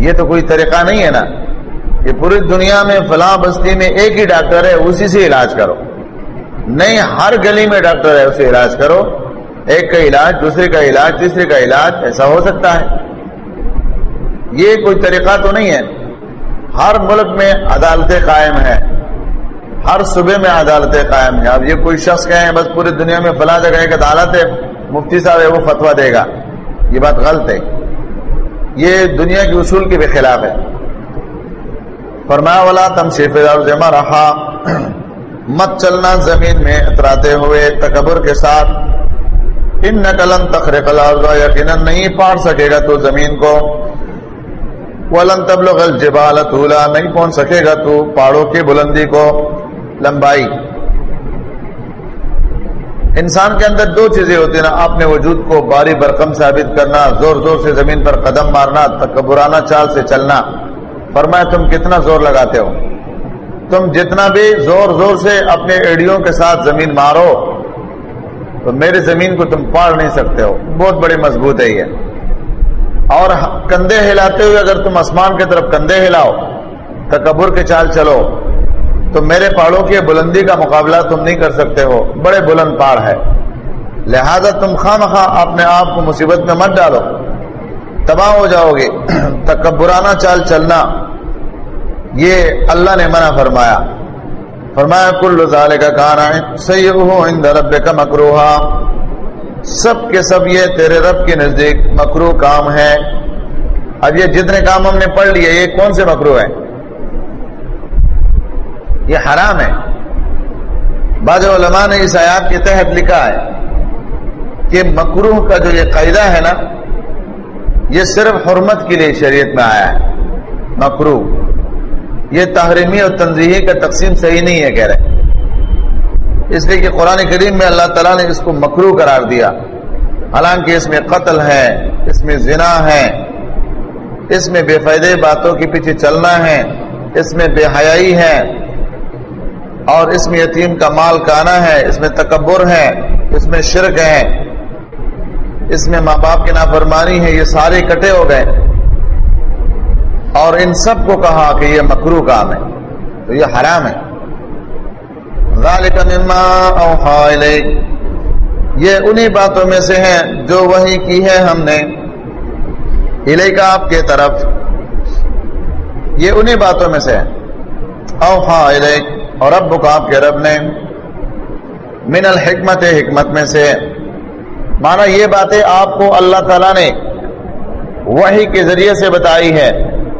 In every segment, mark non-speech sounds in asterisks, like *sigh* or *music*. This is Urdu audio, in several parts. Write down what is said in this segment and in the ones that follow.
یہ تو کوئی طریقہ نہیں ہے نا کہ پوری دنیا میں فلاں بستی میں ایک ہی ڈاکٹر ہے، اسی سے علاج کرو۔ نہیں، ہر گلی میں ڈاکٹر ہے، اسے علاج کرو۔ ایک کا علاج، دوسرے کا علاج، تیسرے کا علاج، ایسا ہو سکتا ہے۔ یہ کوئی طریقہ تو نہیں ہے۔ ہر ملک میں عدالتیں قائم ہیں۔ ہر صوبے میں عدالتیں قائم ہیں۔ اب یہ کوئی شخص کہیں بس پوری دنیا میں فلاں جگہ ایک عدالت ہے، مفتی صاحب ہے، وہ فتوا دے گا۔ یہ بات غلط ہے۔ یہ دنیا کے اصول کے بھی خلاف ہے۔ فرمایا والا تم شیف رہا مت چلنا زمین میں اتراتے ہوئے تکبر کے ساتھ۔ ان نقلن تخر قلع یقیناً نہیں پاڑ سکے گا تو زمین کو۔ ولن تبلغ الجبال طولا نہیں پہنچ سکے گا تو پہاڑوں کی بلندی کو۔ لمبائی۔ انسان کے اندر دو چیزیں ہوتی ہیں نا اپنے وجود کو باری برکم ثابت کرنا، زور زور سے زمین پر قدم مارنا، تکبرانہ چال سے چلنا۔ فرمایا، تم کتنا زور لگاتے ہو؟ تم جتنا بھی زور زور سے اپنے ایڑیوں کے ساتھ زمین مارو، تو میری زمین کو تم پاڑ نہیں سکتے ہو۔ بہت بڑی مضبوط ہے یہ۔ اور کندھے ہلاتے ہوئے اگر تم آسمان کی طرف کندھے ہلاؤ، تکبر کے چال چلو۔ تو میرے پہاڑوں کی بلندی کا مقابلہ تم نہیں کر سکتے ہو۔ بڑے بلند پہاڑ ہے۔ لہذا تم خواہ مخواہ اپنے آپ کو مصیبت میں مت ڈالو۔ تباہ ہو جاؤ گے۔ *clears throat* تکبرانہ چال چلنا۔ یہ اللہ نے منع فرمایا۔ فرمایا، کل ظال کا کانا سید رب کا مکروہا۔ سب کے سب یہ تیرے رب کے نزدیک مکرو کام ہے۔ اب یہ جتنے کام ہم نے پڑھ لیے، یہ کون سے مکرو ہیں؟ یہ حرام ہے۔ بعض علماء نے اس آیات کے تحت لکھا ہے کہ مکروح کا جو یہ قاعدہ ہے نا، یہ صرف حرمت کے لیے شریعت میں آیا ہے۔ مکروح یہ تحریمی اور تنظیحی کا تقسیم صحیح نہیں ہے، کہہ رہے اس لیے کہ قرآن کریم میں اللہ تعالیٰ نے اس کو مکرو قرار دیا۔ حالانکہ اس میں قتل ہے، اس میں زنا ہے، اس میں بے فائدے باتوں کے پیچھے چلنا ہے، اس میں بے حیائی ہے۔ اور اس میں یتیم کا مال کانا ہے، اس میں تکبر ہے، اس میں شرک ہے۔ اس میں ماں باپ کی نافرمانی ہے، یہ سارے کٹے ہو گئے۔ اور ان سب کو کہا کہ یہ مکرو کام ہے، تو یہ حرام ہے۔ یہ انہی باتوں میں سے ہیں جو وہی کی ہے ہم نے۔ الے کا آپ کے طرف۔ یہ انہی باتوں میں سے اوحا اور رب کو آپ کے رب نے من الحکمت حکمت میں سے مانا یہ باتیں آپ کو اللہ تعالی نے وہی کے ذریعے سے بتائی ہے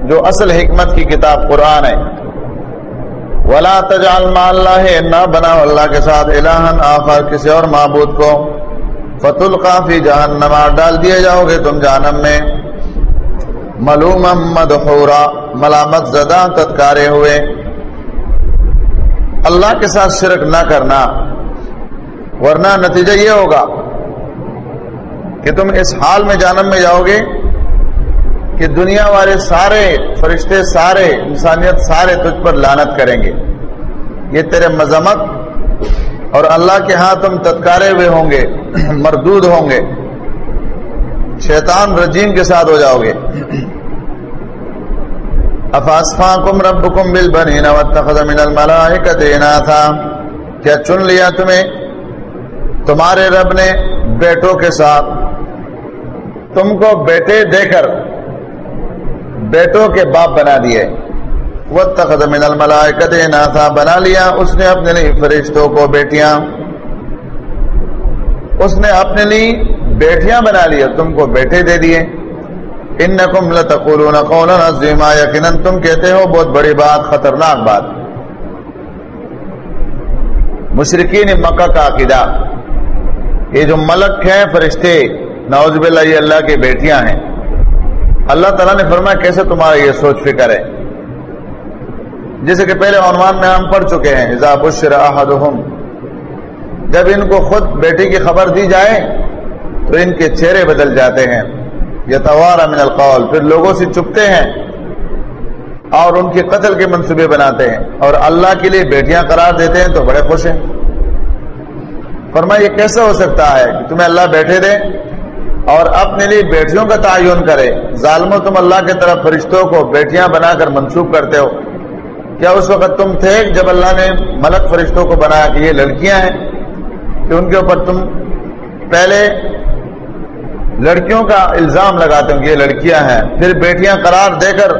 جو اصل حکمت کی کتاب قرآن ہے۔ ولا تجعل ما اللہ نہ بنا اللہ کے ساتھ الہن آخر کسی اور معبود کو فت القافی جہنم ڈال دیے جاؤ گے تم جہنم میں۔ ملوم مدحورا، ملامت زدہ تتکارے ہوئے۔ اللہ کے ساتھ شرک نہ کرنا، ورنہ نتیجہ یہ ہوگا کہ تم اس حال میں جانم میں جاؤ گے کہ دنیا والے سارے فرشتے، سارے انسانیت، سارے تجھ پر لانت کریں گے۔ یہ تیرے مذمت اور اللہ کے ہاں تم تتکارے ہوئے ہوں گے، مردود ہوں گے۔ شیطان رجیم کے ساتھ ہو جاؤ گے۔ افاسفا کم رب کم بل بنی نہ تھا کیا چن لیا تمہیں؟ تمہارے رب نے بیٹوں کے ساتھ تم کو بیٹے دے کر بیٹوں کے باپ بنا دیے۔ وہ تخت من الملائکت نہ تھا بنا لیا اس نے اپنے لیے فرشتوں کو بیٹیاں۔ اس نے اپنے لیے بیٹیاں بنا لیا تم کو بیٹے دے دیے۔ انکم لتقولون قولا عظیما، یقینا تم کہتے ہو بہت بڑی بات، خطرناک بات۔ مشرقین مکہ کا عقیدہ۔ یہ جو ملک ہیں، فرشتے نوز باللہ، یہ اللہ کی بیٹیاں ہیں۔ اللہ تعالیٰ نے فرمایا، کیسے تمہارا یہ سوچ فکر ہے؟ جیسے کہ پہلے عنوان میں ہم پڑھ چکے ہیں، اذا بشر احدهم جب ان کو خود بیٹی کی خبر دی جائے، تو ان کے چہرے بدل جاتے ہیں۔ یتوارا من القول، پھر لوگوں سے چپتے ہیں اور ان کے قتل کے منصوبے بناتے ہیں اور اللہ کے لیے بیٹیاں قرار دیتے ہیں تو بڑے خوش ہیں۔ فرما یہ کیسے ہو سکتا ہے کہ تمہیں اللہ بیٹھے دے اور اپنے لیے بیٹیوں کا تعین کرے؟ ظالم تم اللہ کی طرف فرشتوں کو بیٹیاں بنا کر منسوخ کرتے ہو۔ کیا اس وقت تم تھے جب اللہ نے ملک فرشتوں کو بنایا کہ یہ لڑکیاں ہیں کہ ان کے اوپر تم پہلے لڑکیوں کا الزام لگاتے ہو کہ یہ لڑکیاں ہیں۔ پھر بیٹیاں قرار دے کر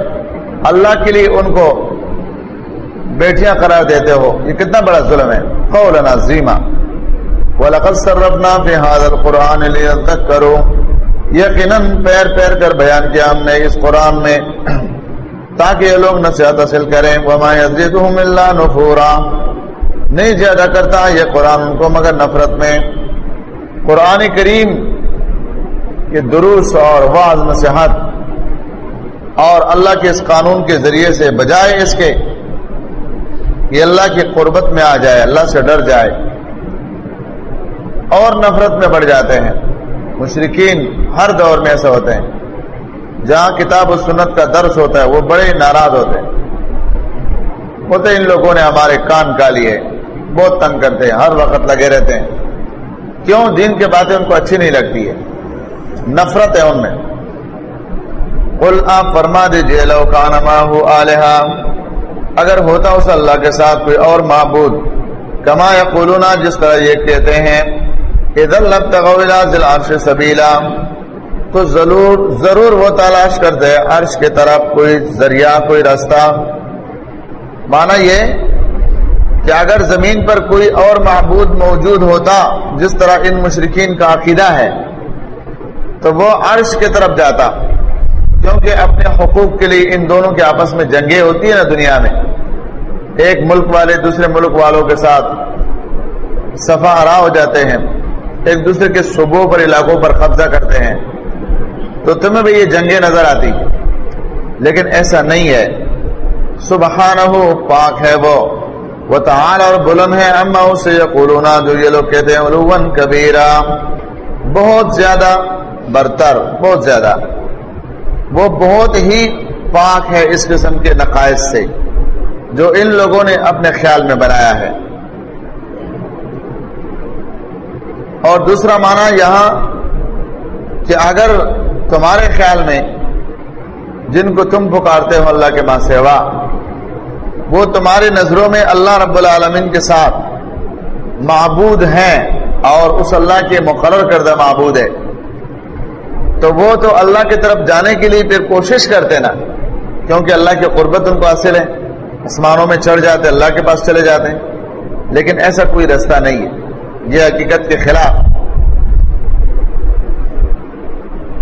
اللہ کے لیے ان کو بیٹیاں قرار دیتے ہو۔ یہ کتنا بڑا ظلم ہے۔ قول نظیمہ وَلَقَدْ صَرَّفْنَا فِي هَذَا الْقُرْآنِ لِيَذَّكَّرُوا۔ یقیناً پیر پیر کر بیان کیا ہم نے اس قرآن میں۔ تاکہ یہ لوگ نصیحت حاصل کریں۔ وَمَا يَزِدُهُمْ إِلَّا نُفُورًا۔ نہیں زیادہ کرتا یہ قرآن ان کو، مگر نفرت میں۔ قرآن کریم کے دروس اور واض نصیحت اور اللہ کے اس قانون کے ذریعے سے بجائے اس کے کہ اللہ کی قربت میں آ جائے، اللہ سے ڈر جائے اور نفرت میں بڑھ جاتے ہیں۔ مشرقین ہر دور میں ایسا ہوتے ہیں۔ جہاں کتاب و سنت کا درس ہوتا ہے، وہ بڑے ناراض ہوتے ہیں۔ ہوتے ان لوگوں نے ہمارے کان کا لیے بہت تنگ کرتے ہیں، ہر وقت لگے رہتے ہیں۔ کیوں؟ دین کے باتیں ان کو اچھی نہیں لگتی ہے۔ نفرت ہے ان میں۔ قل آپ فرما دیجیے لو کان آلہا۔ اگر ہوتا اس اللہ کے ساتھ کوئی اور معبود، کما یا جس طرح یہ کہتے ہیں سبیلا۔ تو ضرور ضرور وہ تلاش کر دے عرش کی طرف کوئی ذریعہ، کوئی راستہ۔ مانا یہ کہ اگر زمین پر کوئی اور معبود موجود ہوتا، جس طرح ان مشرقین کا عقیدہ ہے تو وہ عرش کی طرف جاتا۔ کیونکہ اپنے حقوق کے لیے ان دونوں کے آپس میں جنگیں ہوتی ہیں نا دنیا میں۔ ایک ملک والے دوسرے ملک والوں کے ساتھ صفا ہرا ہو جاتے ہیں۔ ایک دوسرے کے صوبوں پر علاقوں پر قبضہ کرتے ہیں۔ تو تمہیں بھی یہ جنگیں نظر آتی۔ لیکن ایسا نہیں ہے۔ سبحانہ پاک ہے وہ۔ وہ تعال اور بلند ہے اما اسے یقولونا جو یہ لوگ کہتے ہیں علوان کبیرہ بہت زیادہ برتر، بہت زیادہ۔ وہ بہت ہی پاک ہے اس قسم کے نقائص سے، جو ان لوگوں نے اپنے خیال میں بنایا ہے۔ اور دوسرا معنی یہاں کہ اگر تمہارے خیال میں جن کو تم پکارتے ہو اللہ کے ماں سیوا، وہ تمہاری نظروں میں اللہ رب العالمین کے ساتھ معبود ہیں اور اس اللہ کے مقرر کردہ معبود ہے۔ تو وہ تو اللہ کی طرف جانے کے لیے پھر کوشش کرتے نا، کیونکہ اللہ کی قربت ان کو حاصل ہے۔ آسمانوں میں چڑھ جاتے، اللہ کے پاس چلے جاتے۔ ہیں لیکن ایسا کوئی رستہ نہیں ہے۔ یہ حقیقت کے خلاف۔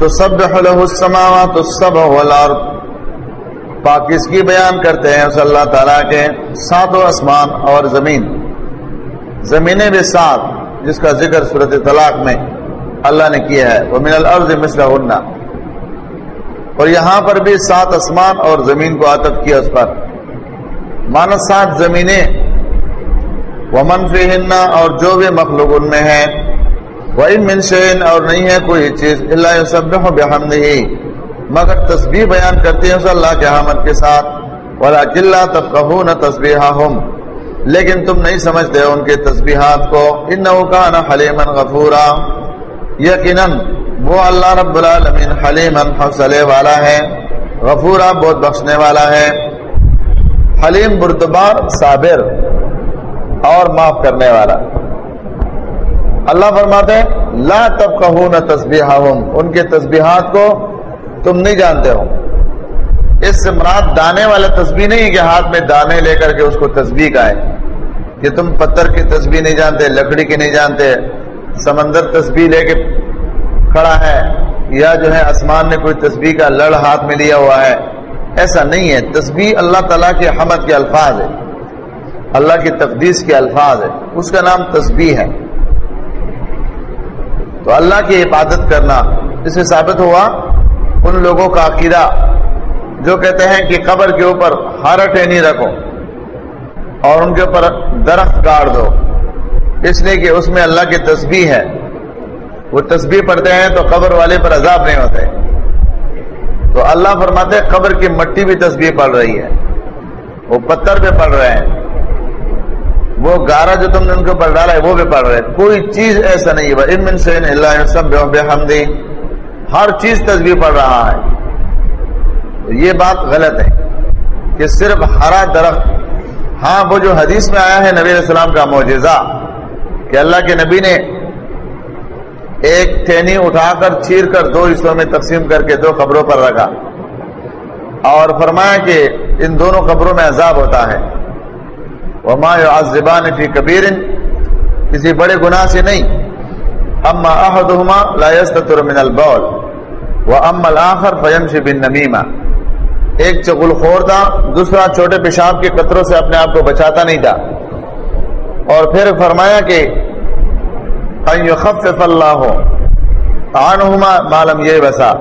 تو سب السماوات تو سب پاکستگی بیان کرتے ہیں، اس اللہ تعالیٰ کے ساتوں آسمان اور زمین۔ زمینیں بھی سات، جس کا ذکر صورت طلاق میں۔ اللہ نے کیا ہے. وہ من الارض مثل ہننا اور یہاں پر بھی سات آسمان اور زمین کو عطف کیا اس پر. مانا سات زمینیں. وہ منفی اور جو بھی مخلوق ان میں ہے وہ منشین اور نہیں ہے کوئی چیز. اللہ سب بحمد ہی مگر تصویر بیان کرتی ہیں اللہ کے حامد کے ساتھ. ولا قلعہ تب کہ نہ تصبیح لیکن تم نہیں سمجھتے ان کے تسبیحات کو. ان کا نوکان حلیمن غفورا. یقیناً وہ اللہ رب العالمین حلیمن حوصلے والا ہے غفورا بہت بخشنے والا ہے۔ حلیم بردبار صابر اور معاف کرنے والا۔ اللہ فرماتے ہیں، لا تب کہ ان کے تسبیحات کو تم نہیں جانتے ہو۔ اس سے مراد دانے والا تسبیح نہیں کہ ہاتھ میں دانے لے کر کے اس کو تسبیح کا ہے کہ تم پتھر کی تسبیح نہیں جانتے، لکڑی کی نہیں جانتے۔ سمندر تسبیح لے کے کھڑا ہے یا جو ہے آسمان نے کوئی تسبیح کا لڑ ہاتھ میں لیا ہوا ہے، ایسا نہیں ہے۔ تسبیح اللہ تعالیٰ کے حمد کے الفاظ ہے۔ اللہ کی تقدیس کے الفاظ ہے۔ اس کا نام تسبیح ہے۔ تو اللہ کی عبادت کرنا، اس سے ثابت ہوا ان لوگوں کا عقیدہ جو کہتے ہیں کہ قبر کے اوپر ہر ٹینی رکھو اور ان کے اوپر درخت گاڑ دو۔ اس لیے کہ اس میں اللہ کی تسبیح ہے۔ وہ تسبیح پڑھتے ہیں تو قبر والے پر عذاب نہیں ہوتے۔ تو اللہ فرماتے قبر کی مٹی بھی تسبیح پڑھ رہی ہے۔ وہ پتھر پہ پڑھ رہے ہیں۔ وہ گارا جو تم نے ان کے اوپر ڈالا ہے وہ بھی پڑھ رہے کوئی چیز ایسا نہیں ہے۔ سب ہر چیز تصویر پڑھ رہا ہے۔ تو یہ بات غلط ہے کہ صرف ہرا درخت۔ ہاں وہ جو حدیث میں آیا ہے نبی علیہ السلام کا معجزہ۔ کہ اللہ کے نبی نے ایک ٹھینی اٹھا کر چیر کر دو حصوں میں تقسیم کر کے دو قبروں پر رکھا۔ اور فرمایا کہ ان دونوں قبروں میں عذاب ہوتا ہے۔ وما زبان فی کبیر کسی بڑے گناہ سے نہیں۔ اما احدہما لا یستتر من البول۔ و اما الاخر فیمشی بن ایک چغل خور تھا دوسرا چھوٹے پیشاب کے قطروں سے اپنے آپ کو بچاتا نہیں تھا۔ اور پھر فرمایا کہ خف اللہ عنہما معلوم یہ بسا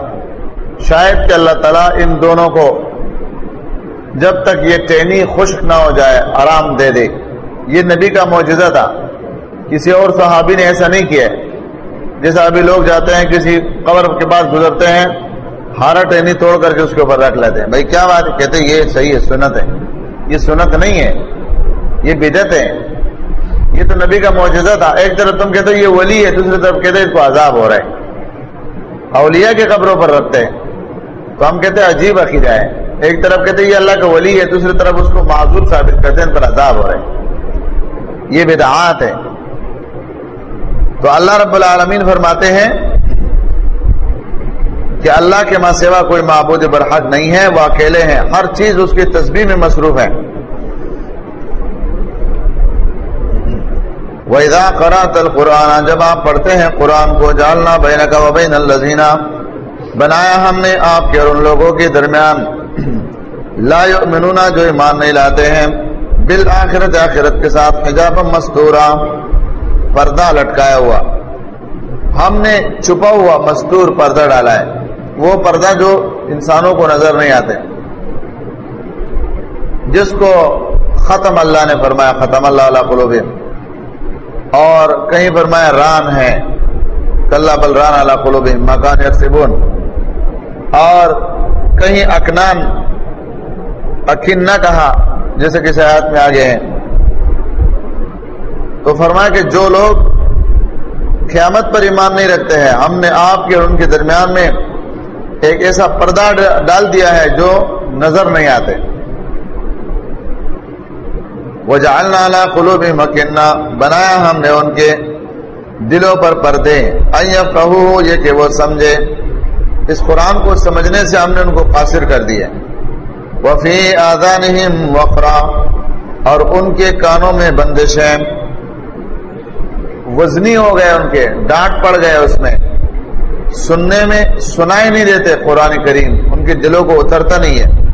شاید کہ اللہ تعالیٰ ان دونوں کو جب تک یہ ٹینی خشک نہ ہو جائے، آرام دے دے۔ یہ نبی کا معجزہ تھا۔ کسی اور صحابی نے ایسا نہیں کیا۔ جیسا ابھی لوگ جاتے ہیں، کسی قبر کے پاس گزرتے ہیں، ہارا ٹینی توڑ کر کے اس کے اوپر رکھ لیتے ہیں۔ بھائی، کیا بات کہتے ہیں، یہ صحیح ہے، سنت ہے۔ یہ سنت نہیں ہے۔ یہ بدت ہے۔ یہ تو نبی کا معجزہ تھا۔ ایک طرف تم کہتے یہ ولی ہے، دوسری طرف کہتے اس کو عذاب ہو رہا ہے۔ اولیاء کے قبروں پر رکھتے ہیں تو ہم کہتے ہیں عجیب عقیدہ ہے۔ ایک طرف کہتے ہیں یہ اللہ کا ولی ہے، دوسری طرف اس کو معذور ثابت کرتے ہیں، ان پر عذاب ہو رہا ہے۔ یہ بدعات ہے۔ تو اللہ رب العالمین فرماتے ہیں کہ اللہ کے ماں سوا کوئی معبود برحق نہیں ہے، وہ اکیلے ہیں۔ ہر چیز اس کی تصویر میں مصروف ہے۔ ویدا کرا تل قرآن جب آپ پڑھتے ہیں قرآن کو جالنا بین کا وبین الزینہ بنایا ہم نے آپ کے اور ان لوگوں کے درمیان۔ لا یؤمنون، جو ایمان نہیں لاتے ہیں۔ بالآخرت، آخرت کے ساتھ حجاب مستورا، پردہ لٹکایا ہوا۔ ہم نے چھپا ہوا مستور پردہ ڈالا ہے۔ وہ پردہ جو انسانوں کو نظر نہیں آتے۔ جس کو ختم اللہ نے فرمایا، ختم اللہ علیہ قلوب اور کہیں فرمایا ران ہے. کلّا بل ران اللہ قلوب مکان ارسبون اور کہیں اکنان، اکن نہ کہا، جیسے کسی آیت میں آگے ہیں تو فرمایا کہ جو لوگ قیامت پر ایمان نہیں رکھتے ہیں، ہم نے آپ کے اور ان کے درمیان میں ایک ایسا پردہ ڈال دیا ہے جو نظر نہیں آتے. وہ جالنا قلوب مکنہ بنایا ہم نے ان کے دلوں پر پردے۔ کہو یہ کہ وہ سمجھے۔ اس قرآن کو سمجھنے سے ہم نے ان کو قاصر کر دیا۔ وفی آزان وقرا، اور ان کے کانوں میں بندشیں وزنی ہو گئے ان کے، ڈانٹ پڑ گئے اس میں۔ سننے میں سنائی نہیں دیتے قرآن کریم، ان کے دلوں کو اترتا نہیں ہے۔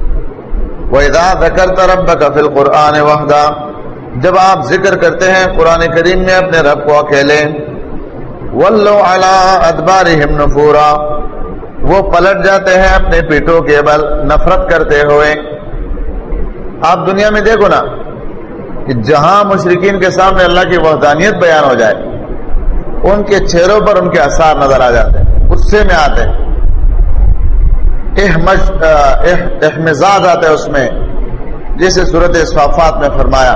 وہ ادا ذکر رب کا فل قرآن جب آپ ذکر کرتے ہیں قرآن کریم میں اپنے رب کو اکیلے ولو ادبار نفورا، وہ پلٹ جاتے ہیں اپنے پیٹوں کے بل، نفرت کرتے ہوئے۔ آپ دنیا میں دیکھو نا، کہ جہاں مشرقین کے سامنے اللہ کی وحدانیت بیان ہو جائے، ان کے چہروں پر ان کے اثار نظر آ جاتے ہیں، غصے میں آتے ہیں۔ احمزاد آتے اس میں جیسے صورت اسفافات میں فرمایا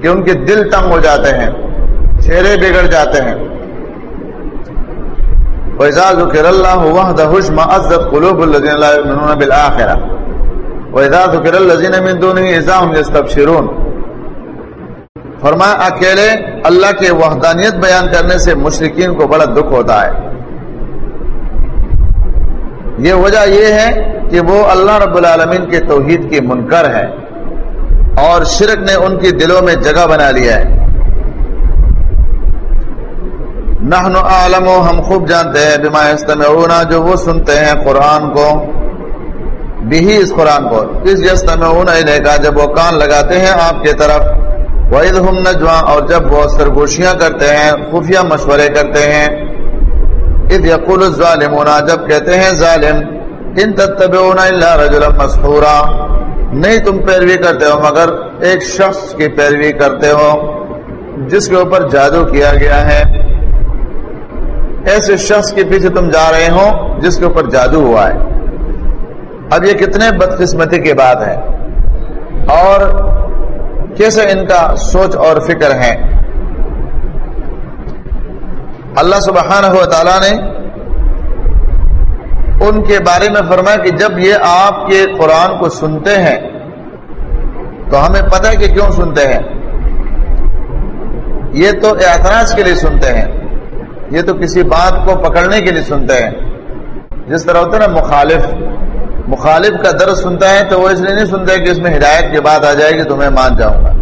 کہ ان کے دل تنگ ہو جاتے ہیں، چہرے بگڑ جاتے ہیں۔ وَإِذَا ذُكِرَ اللَّهُ وَحْدَهُ اشْمَأَزَّتْ قُلُوبُ الَّذِينَ لَا يُؤْمِنُونَ بِالْآخِرَةِ۔ وَإِذَا ذُكِرَ الَّذِينَ مِن دُونِهِ إِذَا هُمْ يَسْتَبْشِرُونَ۔ فرمایا، اکیلے اللہ کے وحدانیت بیان کرنے سے مشرقین کو بڑا دکھ ہوتا ہے۔ یہ وجہ یہ ہے کہ وہ اللہ رب العالمین کے توحید کی منکر ہے اور شرک نے ان کی دلوں میں جگہ بنا لیا ہے۔ نحن عالم و ہم خوب جانتے ہیں بما استمعونا جو وہ سنتے ہیں قرآن کو بھی اس قرآن کو۔ اس یستمعون کا جب وہ کان لگاتے ہیں آپ کے طرف وحید ہم نجوا اور جب وہ سرگوشیاں کرتے ہیں، خفیہ مشورے کرتے ہیں اذ یقول الظالمون، جب کہتے ہیں ظالم، ان تتبعون الا رجلا مسحورا، نہیں تم پیروی کرتے ہو، مگر ایک شخص کی پیروی کرتے ہو، جس کے اوپر جادو کیا گیا ہے۔ ایسے شخص کے پیچھے تم جا رہے ہو، جس کے اوپر جادو ہوا ہے۔ اب یہ کتنے بدقسمتی کی بات ہے۔ اور کیسے ان کا سوچ اور فکر ہے؟ اللہ سبحانہ و تعالیٰ نے ان کے بارے میں فرمایا کہ جب یہ آپ کے قرآن کو سنتے ہیں، تو ہمیں پتہ ہے کہ کیوں سنتے ہیں؟ یہ تو اعتراض کے لیے سنتے ہیں، یہ تو کسی بات کو پکڑنے کے لیے سنتے ہیں۔ جس طرح ہوتا ہے نا، مخالف مخالف کا درد سنتا ہے تو وہ اس لیے نہیں سنتے کہ اس میں ہدایت کی بات آ جائے گی تو میں مان جاؤں گا۔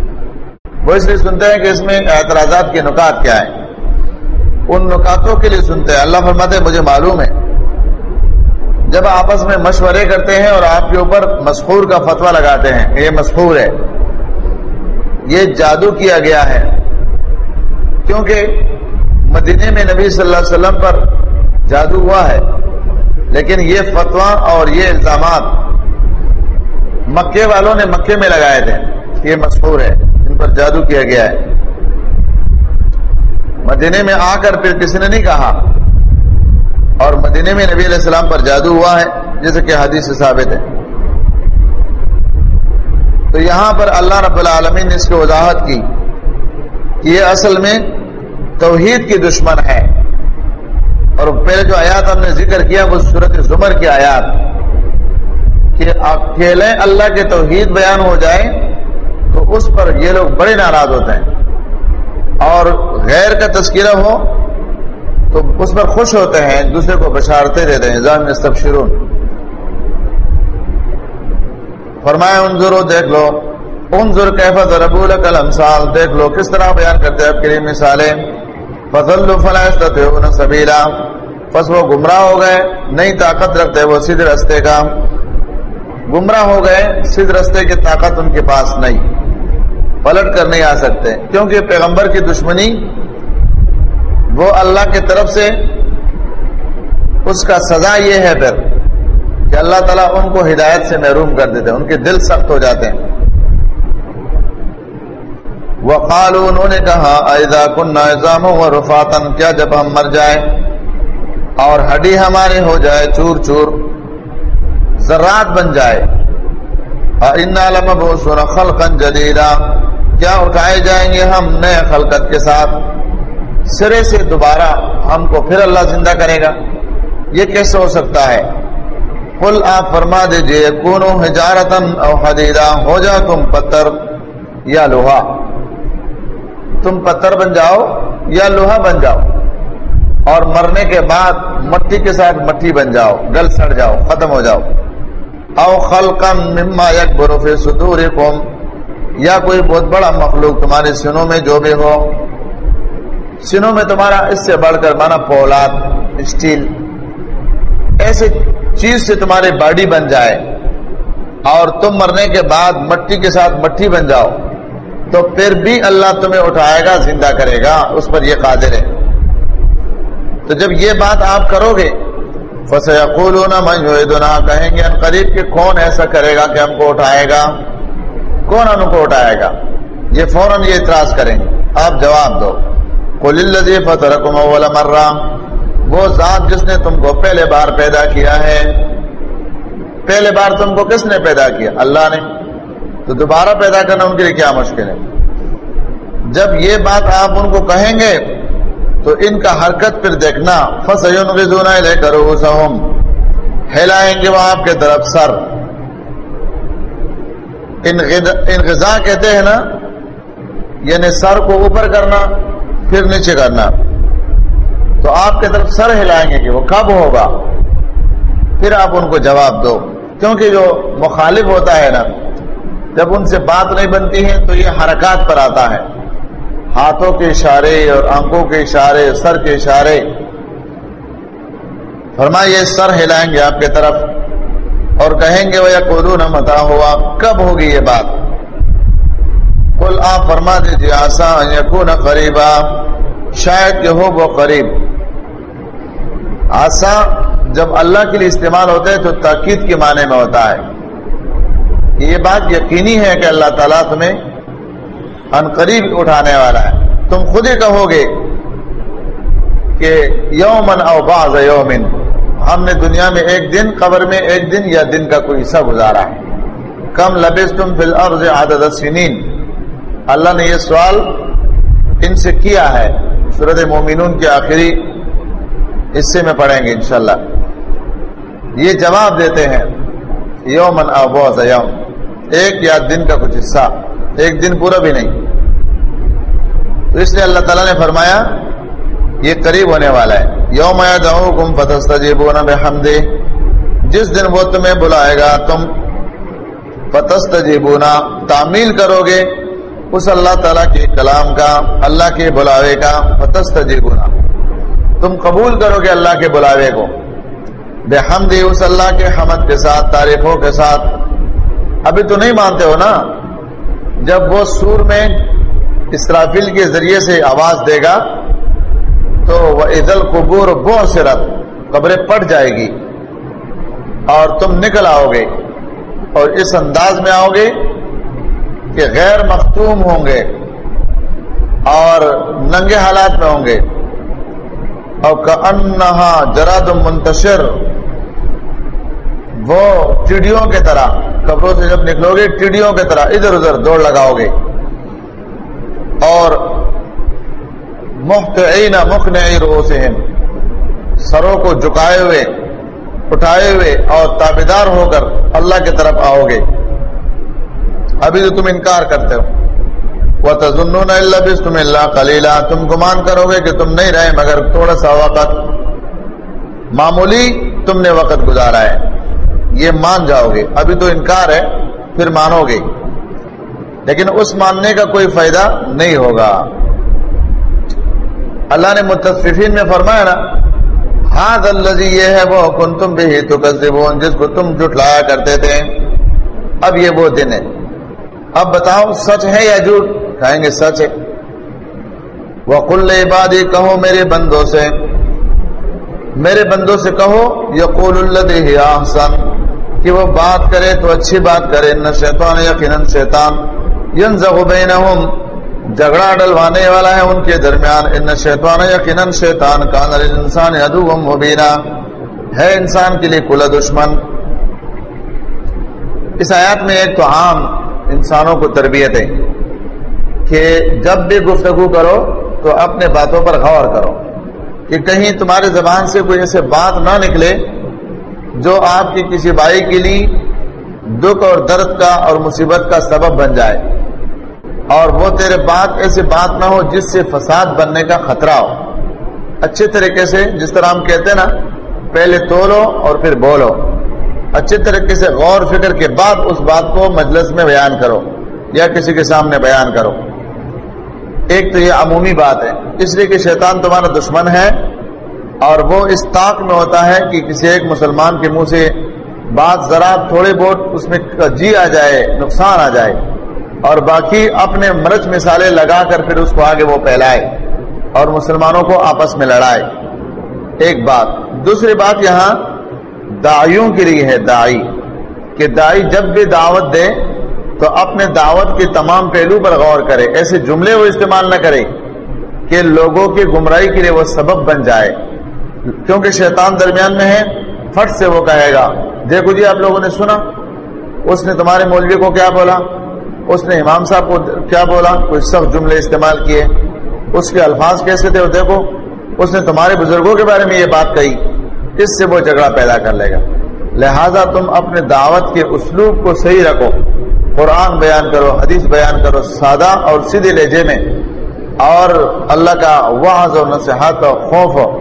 وہ اس لیے سنتے ہیں کہ اس میں اعتراضات کے نکات کیا ہیں ان نکاتوں کے لیے سنتے ہیں۔ اللہ فرماتے مجھے معلوم ہے۔ جب آپس میں مشورے کرتے ہیں اور آپ کے اوپر مسحور کا فتوا لگاتے ہیں کہ یہ مسحور ہے۔ یہ جادو کیا گیا ہے۔ کیونکہ مدینے میں نبی صلی اللہ علیہ وسلم پر جادو ہوا ہے، لیکن یہ فتوا اور یہ الزامات مکے والوں نے مکے میں لگائے تھے۔ یہ مشہور ہے، ان پر جادو کیا گیا ہے۔ مدینے میں آ کر پھر کسی نے نہیں کہا۔ اور مدینے میں نبی علیہ السلام پر جادو ہوا ہے، جیسے کہ حدیث سے ثابت ہے۔ تو یہاں پر اللہ رب العالمین نے اس کی وضاحت کی کہ یہ اصل میں توحید کی دشمن ہے۔ اور پہلے جو آیات ہم نے ذکر کیا، وہ صورت زمر کی آیات۔ کہ اکیلے اللہ کے توحید بیان ہو جائے تو اس پر یہ لوگ بڑے ناراض ہوتے ہیں۔ اور غیر کا تذکرہ ہو تو اس پر خوش ہوتے ہیں، دوسرے کو بشارتے دیتے ہیں ضام سب شرون فرمائے انظرو دیکھ لو۔ انظر کیفت ربول کلم سال دیکھ لو، کس طرح بیان کرتے ہیں آپ کے لیے مثالیں۔ فضل فلا سبیلا۔ پس وہ گمراہ ہو گئے نئی طاقت رکھتے وہ سیدھ رستے کا۔ گمراہ ہو گئے سیدھ رستے کی طاقت ان کے پاس نہیں۔ پلٹ کر نہیں آ سکتے۔ کیونکہ پیغمبر کی دشمنی وہ اللہ کی طرف سے اس کا سزا یہ ہے پھر کہ اللہ تعالیٰ ان کو ہدایت سے محروم کر دیتے ہیں، ان کے دل سخت ہو جاتے ہیں۔ وقالو انہوں نے کہا ایزا کننا ازام و رفاتن کیا جب ہم مر جائیں اور ہڈی ہمارے ہو جائے، چور چور ذرات بن جائے۔ خلقن جدیدہ کیا اٹھائے جائیں گے ہم نئے خلقت کے ساتھ؟ سرے سے دوبارہ ہم کو پھر اللہ زندہ کرے گا۔ یہ کیسے ہو سکتا ہے؟ کل آپ فرما دیجیے، کونو حجارتن او حدیدہ ہو جا تم پتھر یا لوہا۔ تم پتھر بن جاؤ یا لوہا بن جاؤ۔ اور مرنے کے بعد مٹی کے ساتھ مٹی بن جاؤ، گل سڑ جاؤ، ختم ہو جاؤ۔ او خلقم مما یک بروف صدور یا کوئی بہت بڑا مخلوق تمہارے سنوں میں جو بھی ہو سنوں میں تمہارا اس سے بڑھ کر مانا پولاد، اسٹیل، ایسے چیز سے تمہاری باڈی بن جائے اور تم مرنے کے بعد مٹی کے ساتھ مٹی بن جاؤ، تو پھر بھی اللہ تمہیں اٹھائے گا، زندہ کرے گا، اس پر یہ قادر ہے۔ تو جب یہ بات آپ کرو گے کہیں گے ان قریب کہ کون ایسا کرے گا کہ ہم کو اٹھائے گا؟ کون ہم کو اٹھائے گا؟ یہ فوراً یہ اعتراض کریں گے۔ آپ جواب دو۔ فتح مرہ وہ ذات جس نے تم کو پہلے بار پیدا کیا ہے۔ پہلے بار تم کو کس نے پیدا کیا؟ اللہ نے۔ تو دوبارہ پیدا کرنا ان کے لیے کیا مشکل ہے؟ جب یہ بات آپ ان کو کہیں گے، تو ان کا حرکت پھر دیکھنا۔ فسون لے کرو ہلائیں گے وہ آپ کے طرف سر۔ ان غذا کہتے ہیں نا یعنی سر کو اوپر کرنا، پھر نیچے کرنا۔ تو آپ کے طرف سر ہلائیں گے کہ وہ کب ہوگا؟ پھر آپ ان کو جواب دو۔ کیونکہ جو مخالف ہوتا ہے نا، جب ان سے بات نہیں بنتی ہے تو یہ حرکات پر آتا ہے۔ ہاتھوں کے اشارے اور آنکھوں کے اشارے، سر کے اشارے۔ فرمائیے، سر ہلائیں گے آپ کی طرف؟ اور کہیں گے وہ یا نہ متا ہوا؟ کب ہوگی یہ بات؟ کل آپ فرما دیجیے آسان یقون قریبا۔ شاید کہ ہو وہ قریب۔ آسان جب اللہ کے لیے استعمال ہوتے ہیں تو تاکید کے معنی میں ہوتا ہے۔ یہ بات یقینی ہے کہ اللہ تعالیٰ تمہیں ان قریب اٹھانے والا ہے۔ تم خود ہی کہو گے کہ یومن او باز یومن۔ ہم نے دنیا میں ایک دن، قبر میں ایک دن یا دن کا کوئی حصہ گزارا ہے۔ کم لبس تم فی الارض عدد سنین اللہ نے یہ سوال ان سے کیا ہے۔ صورت مومنون کے آخری حصے میں پڑھیں گے انشاءاللہ۔ یہ جواب دیتے ہیں، یومن ابوز یوم۔ ایک یا دن کا کچھ حصہ، ایک دن پورا بھی نہیں۔ تو اس لیے اللہ تعالیٰ نے فرمایا یہ قریب ہونے والا ہے۔ یوم گم فتستجیبون بحمدی جس دن وہ تمہیں بلائے گا، تم فتستجیبونا تعمیل کرو گے۔ اس اللہ تعالیٰ کے کلام کا، اللہ کے بلاوے کا فتستجیبونا تم قبول کرو گے اللہ کے بلاوے کو۔ بے حمدی اس اللہ کے حمد کے ساتھ، تعریفوں کے ساتھ۔ ابھی تو نہیں مانتے ہو نا؟ جب وہ سور میں اسرافیل کے ذریعے سے آواز دے گا تو وہ عید القبور بہت سے رت قبریں پٹ جائے گی اور تم نکل آؤ گے اور اس انداز میں آؤ گے کہ غیر مختوم ہوں گے اور ننگے حالات میں ہوں گے۔ اور انہا جراد منتشر، وہ چڑیوں کی طرح، قبروں سے جب نکلو گے، ٹڈیوں کی طرح ادھر ادھر دوڑ لگاؤ گے۔ اور مفت مخ رو سے سروں کو جھکائے ہوئے، اٹھائے ہوئے اور تابیدار ہو کر اللہ کی طرف آؤ گے ابھی تو تم انکار کرتے ہو۔ وہ تزن اللہ تم اللہ کلیلہ تم گمان کرو گے کہ تم نہیں رہے مگر تھوڑا سا وقت۔ معمولی تم نے وقت گزارا ہے۔ یہ مان جاؤ گے۔ ابھی تو انکار ہے، پھر مانو گے۔ لیکن اس ماننے کا کوئی فائدہ نہیں ہوگا۔ اللہ نے متصفین میں فرمایا نا ہاں الزی یہ ہے، وہ کن تم بھی تو جس کو تم جٹلایا کرتے تھے۔ اب یہ وہ دن ہے۔ اب بتاؤ، سچ ہے یا جھوٹ؟ کہیں گے سچ ہے۔ وہ کل عبادی کہو میرے بندوں سے۔ میرے بندوں سے کہو، یقول اللہ احسن۔ کہ وہ بات کرے تو اچھی بات کرے، نہ شیطان یقیناً شیطان۔ ینزغ بینہم۔ جھگڑا ڈلوانے والا ہے ان کے درمیان۔ ان شیطان یقیناً شیطان کان الانسان عدو مبینا ہے انسان کے لیے کل دشمن۔ اس آیات میں ایک تو عام انسانوں کو تربیت ہے کہ جب بھی گفتگو کرو تو اپنے باتوں پر غور کرو کہ کہیں تمہارے زبان سے کوئی ایسے بات نہ نکلے جو آپ کی کسی بھائی کے لیے دکھ اور درد کا اور مصیبت کا سبب بن جائے۔ اور وہ تیرے بات ایسی بات نہ ہو جس سے فساد بننے کا خطرہ ہو۔ اچھے طریقے سے جس طرح ہم کہتے ہیں نا، پہلے تولو اور پھر بولو۔ اچھے طریقے سے غور فکر کے بعد اس بات کو مجلس میں بیان کرو یا کسی کے سامنے بیان کرو۔ ایک تو یہ عمومی بات ہے۔ اس لیے کہ شیطان تمہارا دشمن ہے اور وہ اس طاق میں ہوتا ہے کہ کسی ایک مسلمان کے منہ سے بات ذرا تھوڑے بہت اس میں جی آ جائے، نقصان آ جائے۔ اور باقی اپنے مرچ مثالیں لگا کر پھر اس کو آگے وہ پھیلائے اور مسلمانوں کو آپس میں لڑائے۔ ایک بات، دوسری بات یہاں دائیوں کے لیے ہے دائی کہ دائی جب بھی دعوت دے تو اپنے دعوت کے تمام پہلو پر غور کرے۔ ایسے جملے وہ استعمال نہ کرے کہ لوگوں کی گمراہی کے لیے وہ سبب بن جائے۔ کیونکہ شیطان درمیان میں ہے فٹ سے وہ کہے گا، دیکھو جی آپ لوگوں نے سنا، اس نے تمہارے مولوی کو کیا بولا؟ اس نے امام صاحب کو کیا بولا؟ کوئی سخت جملے استعمال کیے۔ اس کے الفاظ کیسے تھے؟ دیکھو، اس نے تمہارے بزرگوں کے بارے میں یہ بات کہی۔ اس سے وہ جھگڑا پیدا کر لے گا۔ لہذا تم اپنے دعوت کے اسلوب کو صحیح رکھو۔ قرآن بیان کرو، حدیث بیان کرو، سادہ اور سیدھے لہجے میں۔ اور اللہ کا وعظ اور نصیحت اور خوف ہو۔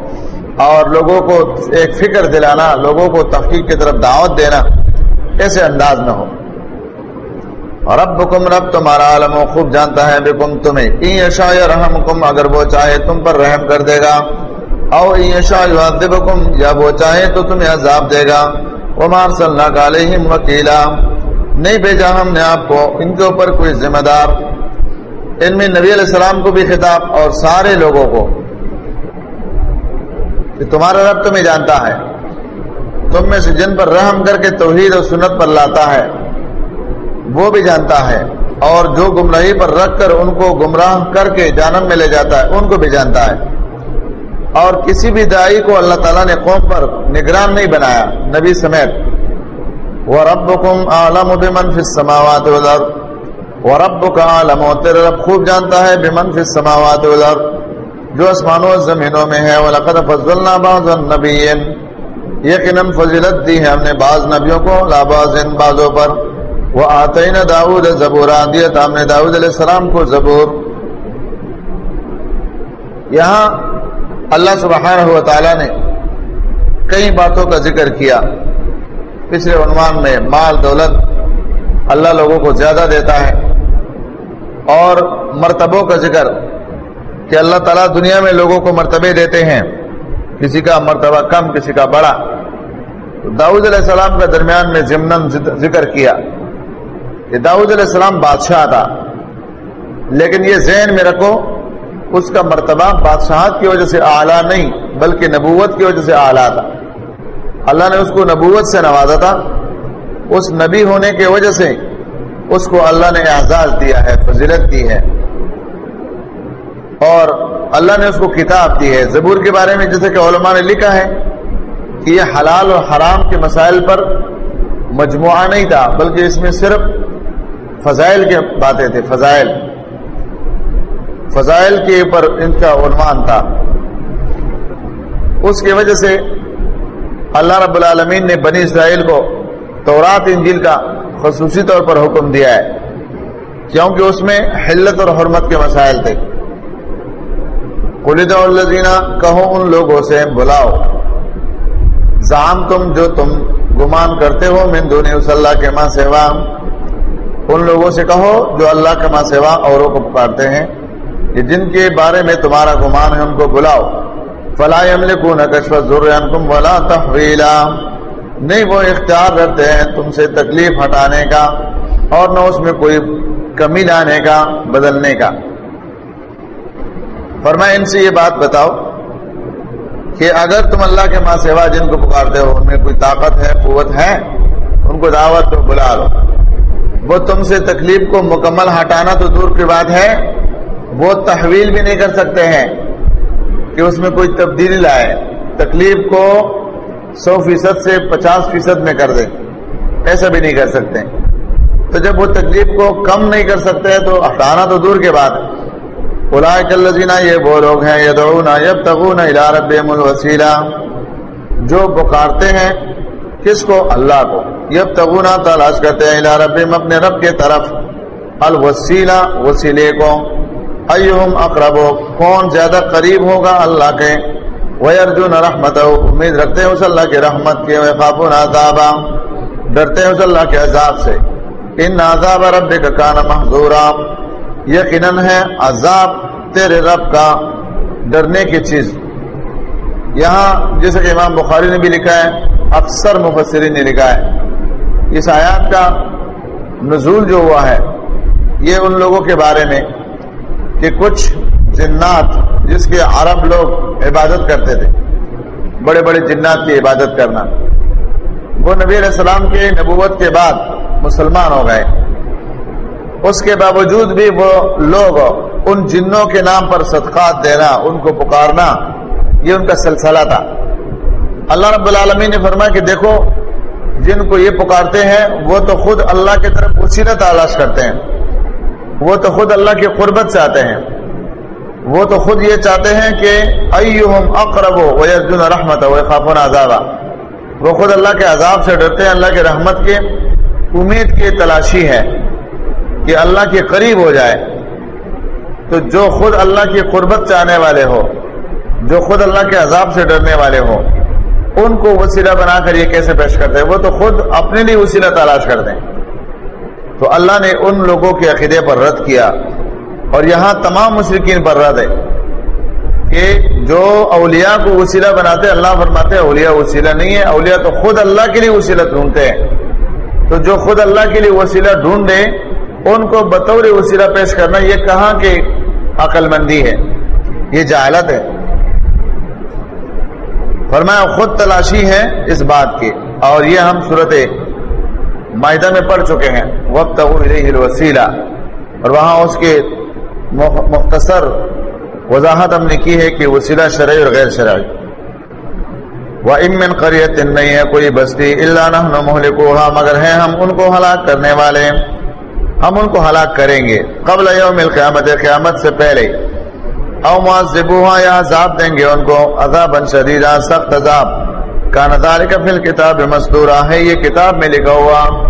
اور لوگوں کو ایک فکر دلانا، لوگوں کو تحقیق کی طرف دعوت دینا، ایسے انداز میں ہو۔ رب بکم رب تمہارا عالم و خوب جانتا ہے، بکم تمہیں۔ رحم کم اگر وہ چاہے تم پر رحم کر دے گا۔ او بکم یا وہ چاہے تو تمہیں عذاب دے گا۔ وہ مار صلی اللہ وکیلا۔ نہیں بھیجا ہم نے آپ کو، ان کے اوپر کوئی ذمہ دار۔ ان میں نبی علیہ السلام کو بھی خطاب اور سارے لوگوں کو۔ کہ تمہارا رب تمہیں جانتا ہے۔ تم میں سے جن پر رحم کر کے توحید اور سنت پر لاتا ہے۔ وہ بھی جانتا ہے اور جو گمراہی پر رکھ کر ان کو گمراہ کر کے جانم میں لے جاتا ہے، ان کو بھی جانتا ہے۔ اور کسی بھی دائی کو اللہ تعالیٰ نے قوم پر نگران نہیں بنایا، نبی سمیت۔ وہ رب کم عالم و بمن فی السماوات والارض رب کا عالم و تیرے رب خوب جانتا ہے بمن فی السماوات والارض جو آسمانوں زمینوں میں ہے، وَلَقَدْ فَضَّلْنَا بَعْضَ النَّبِيِّن یقیناً فضیلت دی ہے ہم نے بعض نبیوں کو لاباز ان بازوں پر۔ وہ آتے نہ داود زبور دیا ہم نے داود علیہ السلام کو زبور۔ یہاں اللہ سبحانہ و تعالیٰ نے کئی باتوں کا ذکر کیا۔ پچھلے عنوان میں مال، دولت اللہ لوگوں کو زیادہ دیتا ہے۔ اور مرتبوں کا ذکر کہ اللہ تعالیٰ دنیا میں لوگوں کو مرتبے دیتے ہیں۔ کسی کا مرتبہ کم، کسی کا بڑا۔ داؤد علیہ السلام کے درمیان میں ضمن ذکر کیا۔ کہ داؤد علیہ السلام بادشاہ تھا۔ لیکن یہ ذہن میں رکھو، اس کا مرتبہ بادشاہت کی وجہ سے اعلیٰ نہیں، بلکہ نبوت کی وجہ سے اعلیٰ تھا۔ اللہ نے اس کو نبوت سے نوازا تھا۔ اس نبی ہونے کی وجہ سے اس کو اللہ نے اعزاز دیا ہے، فضیلت دی ہے۔ اور اللہ نے اس کو کتاب دی ہے۔ زبور کے بارے میں جیسے کہ علماء نے لکھا ہے کہ یہ حلال اور حرام کے مسائل پر مجموعہ نہیں تھا، بلکہ اس میں صرف فضائل کے باتیں تھے فضائل۔ فضائل کے اوپر ان کا عنوان تھا۔ اس کی وجہ سے اللہ رب العالمین نے بنی اسرائیل کو تورات، انجیل کا خصوصی طور پر حکم دیا ہے، کیونکہ اس میں حلت اور حرمت کے مسائل تھے۔ قلد الزینہ کہو، ان لوگوں سے بلاؤ۔ زام تم جو تم گمان کرتے ہو، من دونی اس اللہ کے ماں سیوا ان لوگوں سے کہو جو اللہ کے ماں سیوا اوروں کو پکارتے ہیں یہ جن کے بارے میں تمہارا گمان ہے ان کو بلاؤ۔ فلا يملكون كشف ولا نہیں، وہ اختیار رکھتے ہیں تم سے تکلیف ہٹانے کا اور نہ اس میں کوئی کمی لانے کا، بدلنے کا۔ فرمایا ان سے یہ بات بتاؤ کہ اگر تم اللہ کے ماں سیوا جن کو پکارتے ہو، ان میں کوئی طاقت ہے، قوت ہے؟ ان کو دعوت تو بلا لو وہ تم سے تکلیف کو مکمل ہٹانا تو دور کی بات ہے، وہ تحویل بھی نہیں کر سکتے ہیں کہ اس میں کوئی تبدیلی لائے۔ تکلیف کو سو فیصد سے پچاس فیصد میں کر دے۔ ایسا بھی نہیں کر سکتے۔ تو جب وہ تکلیف کو کم نہیں کر سکتے تو ہٹانا تو دور کے بعد الزینہ یہ وہ لوگ ہیں، یدعونا، یبتغون الى ربهم الوسیلہ۔ جو پکارتے ہیں، کس کو؟ اللہ کو۔ یب یبتغونا تلاش کرتے ہیں الى ربهم اپنے رب کے طرف۔ الوسیلہ، وسیلے کو۔ ایہم اقرب، کون زیادہ قریب ہوگا اللہ کے۔ ویرجون رحمت امید رکھتے ہیں اس اللہ کے رحمت کے۔ وخافون عذابا، ڈرتے ہیں اس اللہ کے عذاب سے۔ ان عذاب رب کا کانا محضورا یقیناً ہے عذاب تیرے رب کا ڈرنے کی چیز۔ یہاں جیسے کہ امام بخاری نے بھی لکھا ہے، اکثر مفسرین نے لکھا ہے۔ اس آیات کا نزول جو ہوا ہے، یہ ان لوگوں کے بارے میں کہ کچھ جنات، جس کے عرب لوگ عبادت کرتے تھے، بڑے بڑے جنات کی عبادت کرنا۔ وہ نبی علیہ السلام کے نبوت کے بعد مسلمان ہو گئے۔ اس کے باوجود بھی وہ لوگ ان جنوں کے نام پر صدقات دینا، ان کو پکارنا، یہ ان کا سلسلہ تھا۔ اللہ رب العالمین نے فرمایا کہ دیکھو جن کو یہ پکارتے ہیں، وہ تو خود اللہ کی طرف وسیلہ تلاش کرتے ہیں۔ وہ تو خود اللہ کی قربت سے آتے ہیں۔ وہ تو خود یہ چاہتے ہیں کہ ایہم اقرب ویرجون رحمت ویخافون عذابا وہ خود اللہ کے عذاب سے ڈرتے ہیں، اللہ کے رحمت کے امید کی تلاشی ہے کہ اللہ کے قریب ہو جائے۔ تو جو خود اللہ کی قربت چاہنے والے ہو، جو خود اللہ کے عذاب سے ڈرنے والے ہو ان کو وسیلہ بنا کر یہ کیسے پیش کرتے ہیں؟ وہ تو خود اپنے لیے وسیلہ تلاش کرتے ہیں۔ تو اللہ نے ان لوگوں کے عقیدے پر رد کیا۔ اور یہاں تمام مشرقین پر رد ہے کہ جو اولیاء کو وسیلہ بناتے اللہ فرماتے ہیں، اولیاء وسیلہ نہیں ہے۔ اولیاء تو خود اللہ کے لیے وسیلہ ڈھونڈتے ہیں۔ تو جو خود اللہ کے لیے وسیلہ ڈھونڈے، ان کو بطور وسیلہ پیش کرنا یہ کہاں کہ عقل مندی ہے؟ یہ جہالت ہے۔ فرمایا، خود تلاشی ہے اس بات کی۔ اور یہ ہم صورت معاہدہ میں پڑھ چکے ہیں۔ وقت وسیلہ اور وہاں اس کے مختصر وضاحت ہم نے کی ہے کہ وسیلہ شرعی اور غیر شرعی۔ وہ امن قریت نہیں ہے کوئی بستی اللہ نہ مگر ہیں ہم ان کو ہلاک کرنے والے۔ ہم ان کو ہلاک کریں گے۔ قبل یوم القیامت قیامت سے پہلے۔ او یا عذاب دیں گے ان کو عذاب شدیدہ سخت عذاب۔ کا نظار کا فل کتاب مستورہ ہے یہ کتاب میں لکھا ہوا۔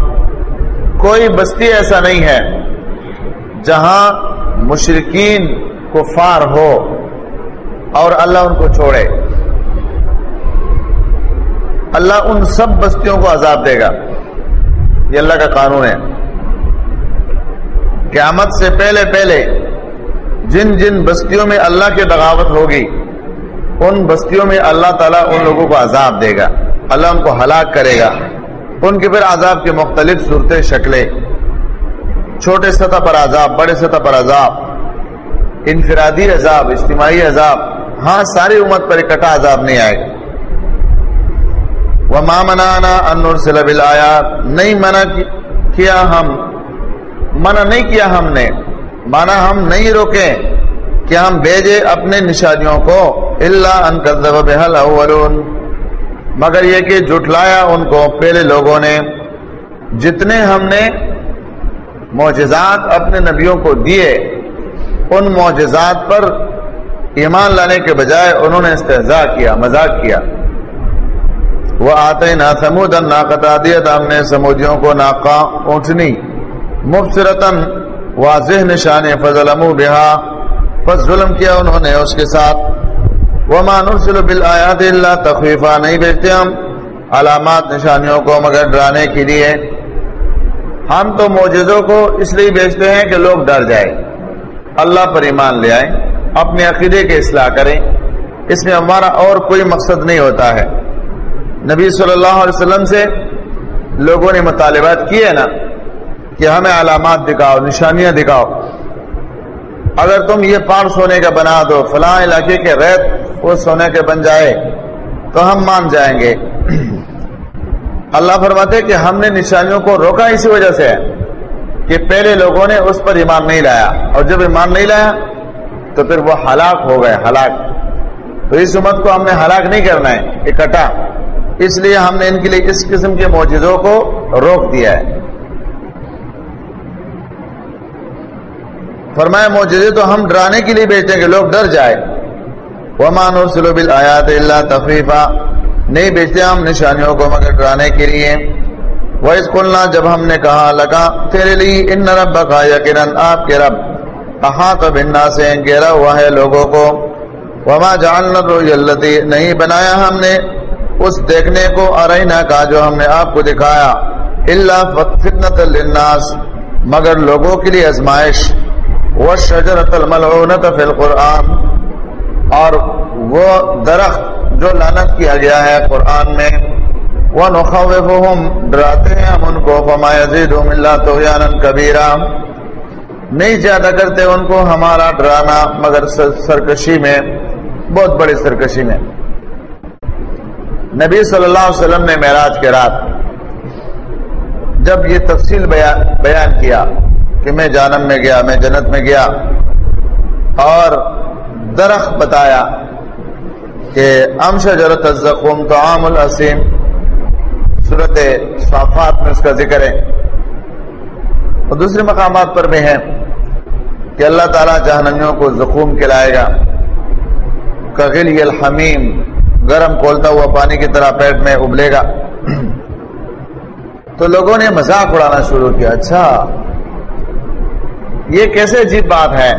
کوئی بستی ایسا نہیں ہے جہاں مشرقین کفار ہو اور اللہ ان کو چھوڑے۔ اللہ ان سب بستیوں کو عذاب دے گا۔ یہ اللہ کا قانون ہے۔ قیامت سے پہلے پہلے جن جن بستیوں میں اللہ کی بغاوت ہوگی، ان بستیوں میں اللہ تعالیٰ ان لوگوں کو عذاب دے گا، اللہ ان کو ہلاک کرے گا۔ ان کے پھر عذاب کی مختلف صورتیں شکلیں۔ چھوٹے سطح پر عذاب، بڑے سطح پر عذاب، انفرادی عذاب، اجتماعی عذاب۔ ہاں ساری امت پر اکٹھا عذاب نہیں آئے۔ گا وہ ماں منانا انور سے نہیں منع کیا ہم، منع نہیں کیا ہم نے۔ مانا ہم نہیں روکے کہ ہم بھیجے اپنے نشانیوں کو اللہ ان بحل اولون مگر یہ کہ جٹلایا ان کو پہلے لوگوں نے۔ جتنے ہم نے معجزات اپنے نبیوں کو دیے، ان معجزات پر ایمان لانے کے بجائے انہوں نے استحضاء کیا، مذاق کیا۔ وہ آتے نہ سمود ناقتا دیا ہم نے سمودیوں کو ناکا اونٹنی مبصرتن واضح نشان فضل بہا، پس ظلم کیا انہوں نے اس کے ساتھ۔ وہ مانسل بالآیات اللہ تخویفہ نہیں بیچتے ہم۔ علامات نشانیوں کو مگر ڈرانے کے لیے۔ ہم تو موجزوں کو اس لیے بیچتے ہیں کہ لوگ ڈر جائیں۔ اللہ پر ایمان لے آئیں، اپنے عقیدے کے اصلاح کریں۔ اس میں ہمارا اور کوئی مقصد نہیں ہوتا ہے۔ نبی صلی اللہ علیہ وسلم سے لوگوں نے مطالبات کیے نا۔ کہ ہمیں علامات دکھاؤ، نشانیاں دکھاؤ۔ اگر تم یہ پار سونے کا بنا دو، فلاں علاقے کے ریت وہ سونے کے بن جائے، تو ہم مان جائیں گے۔ اللہ فرماتے کہ ہم نے نشانیوں کو روکا اسی وجہ سے کہ پہلے لوگوں نے اس پر ایمان نہیں لایا۔ اور جب ایمان نہیں لایا، تو پھر وہ ہلاک ہو گئے، ہلاک۔ تو اس امت کو ہم نے ہلاک نہیں کرنا ہے، اکٹھا۔ اس لیے ہم نے ان کے لیے اس قسم کے موجودوں کو روک دیا ہے۔ فرمایا موجودے تو ہم ڈرانے کے لیے بیچتے ہیں کہ لوگ ڈر جائے۔ وہ مانو سلو بل آیات اللہ تفریفہ نہیں بیچتے ہم نشانیوں کو مگر ڈرانے کے لیے۔ وہ اسکولنا جب ہم نے کہا لگا، تیرے لیے ان رب کا یقیناً آپ کے رب۔ کہاں تو بننا سے گھیرا ہوا ہے لوگوں کو۔ وما جان التی نہیں بنایا ہم نے، اس دیکھنے کو ارینا کا جو ہم نے آپ کو دکھایا۔ اللہ فتنت للناس، مگر لوگوں کے لیے ازمائش وہ شجرت الملعونت فی القرآن اور وہ درخت جو لانت کیا گیا ہے قرآن میں وہ نخوفہم ڈراتے ہیں ہم ان کو فما یزیدہم اللہ طغیانا کبیرا نہیں زیادہ کرتے ان کو ہمارا ڈرانا مگر سرکشی میں بہت بڑی سرکشی میں۔ نبی صلی اللہ علیہ وسلم نے معراج کے رات جب یہ تفصیل بیان, بیان کیا کہ میں جانم میں گیا، میں جنت میں گیا۔ اور درخت بتایا کہ ام شجرت الزقوم، طعام الاسیم۔ صورت صافات میں اس کا ذکر ہے۔ اور دوسرے مقامات پر بھی ہیں کہ اللہ تعالیٰ جہنمیوں کو زخوم کھلائے گا۔ کغلی الحمیم، گرم کھولتا ہوا پانی کی طرح پیٹ میں ابلے گا۔ تو لوگوں نے مذاق اڑانا شروع کیا۔ اچھا۔ یہ کیسے عجیب بات ہے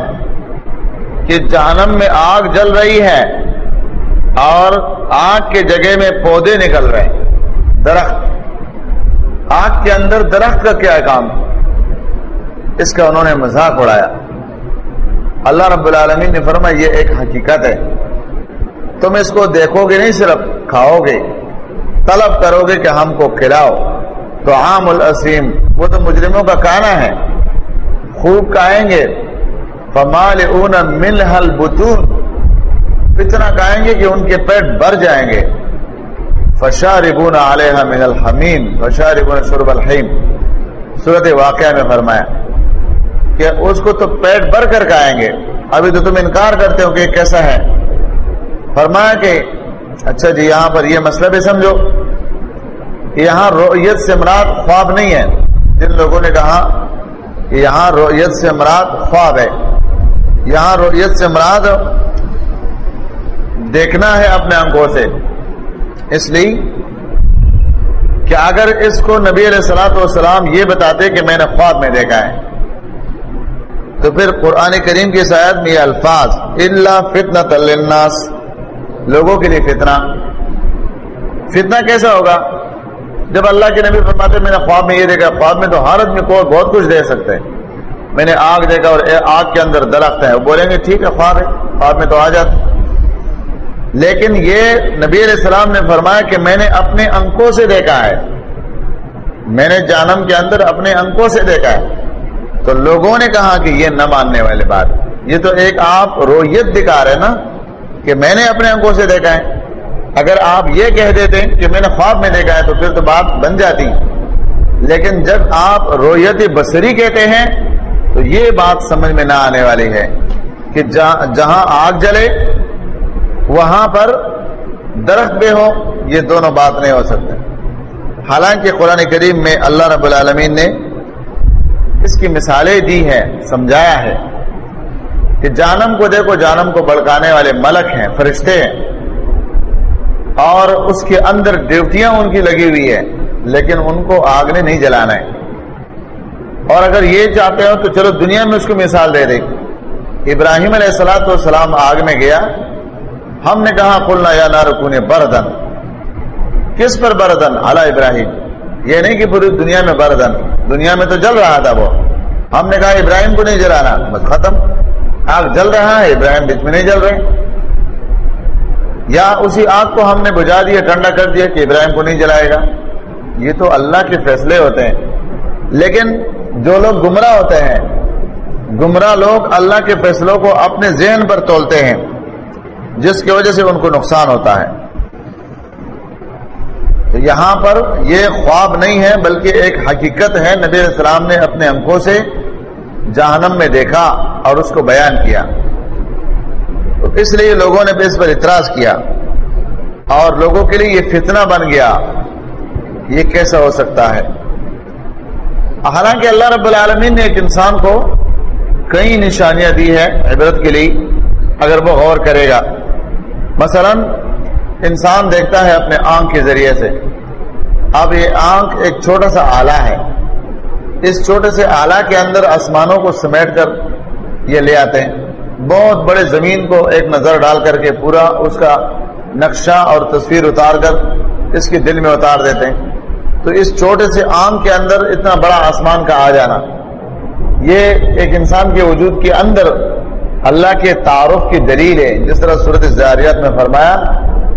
کہ جہنم میں آگ جل رہی ہے اور آگ کے جگہ میں پودے نکل رہے درخت۔ آگ کے اندر درخت کا کیا کام؟ اس کا انہوں نے مذاق اڑایا۔ اللہ رب العالمین نے فرمایا، یہ ایک حقیقت ہے۔ تم اس کو دیکھو گے نہیں، صرف کھاؤ گے۔ طلب کرو گے کہ ہم کو کھلاؤ۔ تو عام الاسیم وہ تو مجرموں کا کانا ہے۔ خوب کہیں گے۔ فمال اون مل حل بتون اتنا کہیں گے کہ ان کے پیٹ بھر جائیں گے۔ فشاربون علیہ من الحمیم فشاربون شرب الحیم صورت واقعہ میں فرمایا کہ اس کو تو پیٹ بھر کر کھائیں گے۔ ابھی تو تم انکار کرتے ہو کہ کیسا ہے۔ فرمایا کہ اچھا جی یہاں پر یہ مسئلہ بھی سمجھو یہاں رویت سے مراد خواب نہیں ہے۔ جن لوگوں نے کہا یہاں رویت سے مراد خواب ہے۔ یہاں رویت سے مراد دیکھنا ہے اپنے آنکھوں سے۔ اس لیے کہ اگر اس کو نبی علیہ السلاۃ والسلام یہ بتاتے کہ میں نے خواب میں دیکھا ہے، تو پھر قرآن کریم کی شاید میں یہ الفاظ اللہ فتنا تلناس لوگوں کے لیے فتنہ۔ فتنہ کیسا ہوگا؟ جب اللہ کے نبی فرماتے میں نے خواب میں یہ دیکھا، خواب میں تو حالت میں کوئی بہت کچھ دے سکتے ہیں۔ میں نے آگ دیکھا اور آگ کے اندر درخت ہے وہ بولیں گے، ٹھیک ہے، خواب ہے، خواب میں تو آ جاتے لیکن یہ نبی علیہ السلام نے فرمایا کہ میں نے اپنے انکوں سے دیکھا ہے۔ میں نے جانم کے اندر اپنے انکوں سے دیکھا ہے۔ تو لوگوں نے کہا کہ یہ نہ ماننے والے بات۔ یہ تو ایک آپ رویت دکھا رہے نا، کہ میں نے اپنے انکوں سے دیکھا ہے۔ اگر آپ یہ کہہ دیتے کہ میں نے خواب میں دیکھا ہے تو پھر تو بات بن جاتی۔ لیکن جب آپ رویت بصری کہتے ہیں تو یہ بات سمجھ میں نہ آنے والی ہے کہ جہاں آگ جلے، وہاں پر درخت بے ہو یہ دونوں بات نہیں ہو سکتے۔ حالانکہ قرآن کریم میں اللہ رب العالمین نے اس کی مثالیں دی ہیں، سمجھایا ہے کہ جانم کو دیکھو، جانم کو بڑکانے والے ملک ہیں، فرشتے ہیں۔ اور اس کے اندر ڈیوٹیاں ان کی لگی ہوئی ہے لیکن ان کو آگ نے نہیں جلانا ہے۔ اور اگر یہ چاہتے ہو تو چلو دنیا میں اس کو مثال دے دیں۔ ابراہیم علیہ السلاۃ والسلام آگ میں گیا۔ ہم نے کہا کلنا یا نہ رکون بردن کس پر بردن اعلی ابراہیم۔ یہ نہیں کہ پوری دنیا میں بردن دنیا میں تو جل رہا تھا وہ۔ ہم نے کہا، ابراہیم کو نہیں جلانا۔ بس ختم۔ آگ جل رہا ہے، ابراہیم بیچ میں نہیں جل رہے۔ یا اسی آگ کو ہم نے بجھا دیا، ٹھنڈا کر دیا کہ ابراہیم کو نہیں جلائے گا۔ یہ تو اللہ کے فیصلے ہوتے ہیں۔ لیکن جو لوگ گمراہ ہوتے ہیں، گمراہ لوگ اللہ کے فیصلوں کو اپنے ذہن پر تولتے ہیں، جس کی وجہ سے ان کو نقصان ہوتا ہے۔ تو یہاں پر یہ خواب نہیں ہے، بلکہ ایک حقیقت ہے۔ نبی السلام نے اپنے انکوں سے جہنم میں دیکھا اور اس کو بیان کیا۔ تو اس لیے لوگوں نے بھی اس پر اعتراض کیا اور لوگوں کے لیے یہ فتنہ بن گیا یہ کیسا ہو سکتا ہے۔ حالانکہ اللہ رب العالمین نے ایک انسان کو کئی نشانیاں دی ہے عبرت کے لیے، اگر وہ غور کرے گا۔ مثلا، انسان دیکھتا ہے اپنے آنکھ کے ذریعے سے۔ اب یہ آنکھ ایک چھوٹا سا آلہ ہے۔ اس چھوٹے سے آلہ کے اندر آسمانوں کو سمیٹ کر یہ لے آتے ہیں۔ بہت بڑے زمین کو ایک نظر ڈال کر کے پورا اس کا نقشہ اور تصویر اتار کر اس کے دل میں اتار دیتے ہیں۔ تو اس چھوٹے سے آم کے اندر اتنا بڑا آسمان کا آ جانا۔ یہ ایک انسان کے وجود کے اندر اللہ کے تعارف کی دلیل ہے۔ جس طرح صورت زاریات میں فرمایا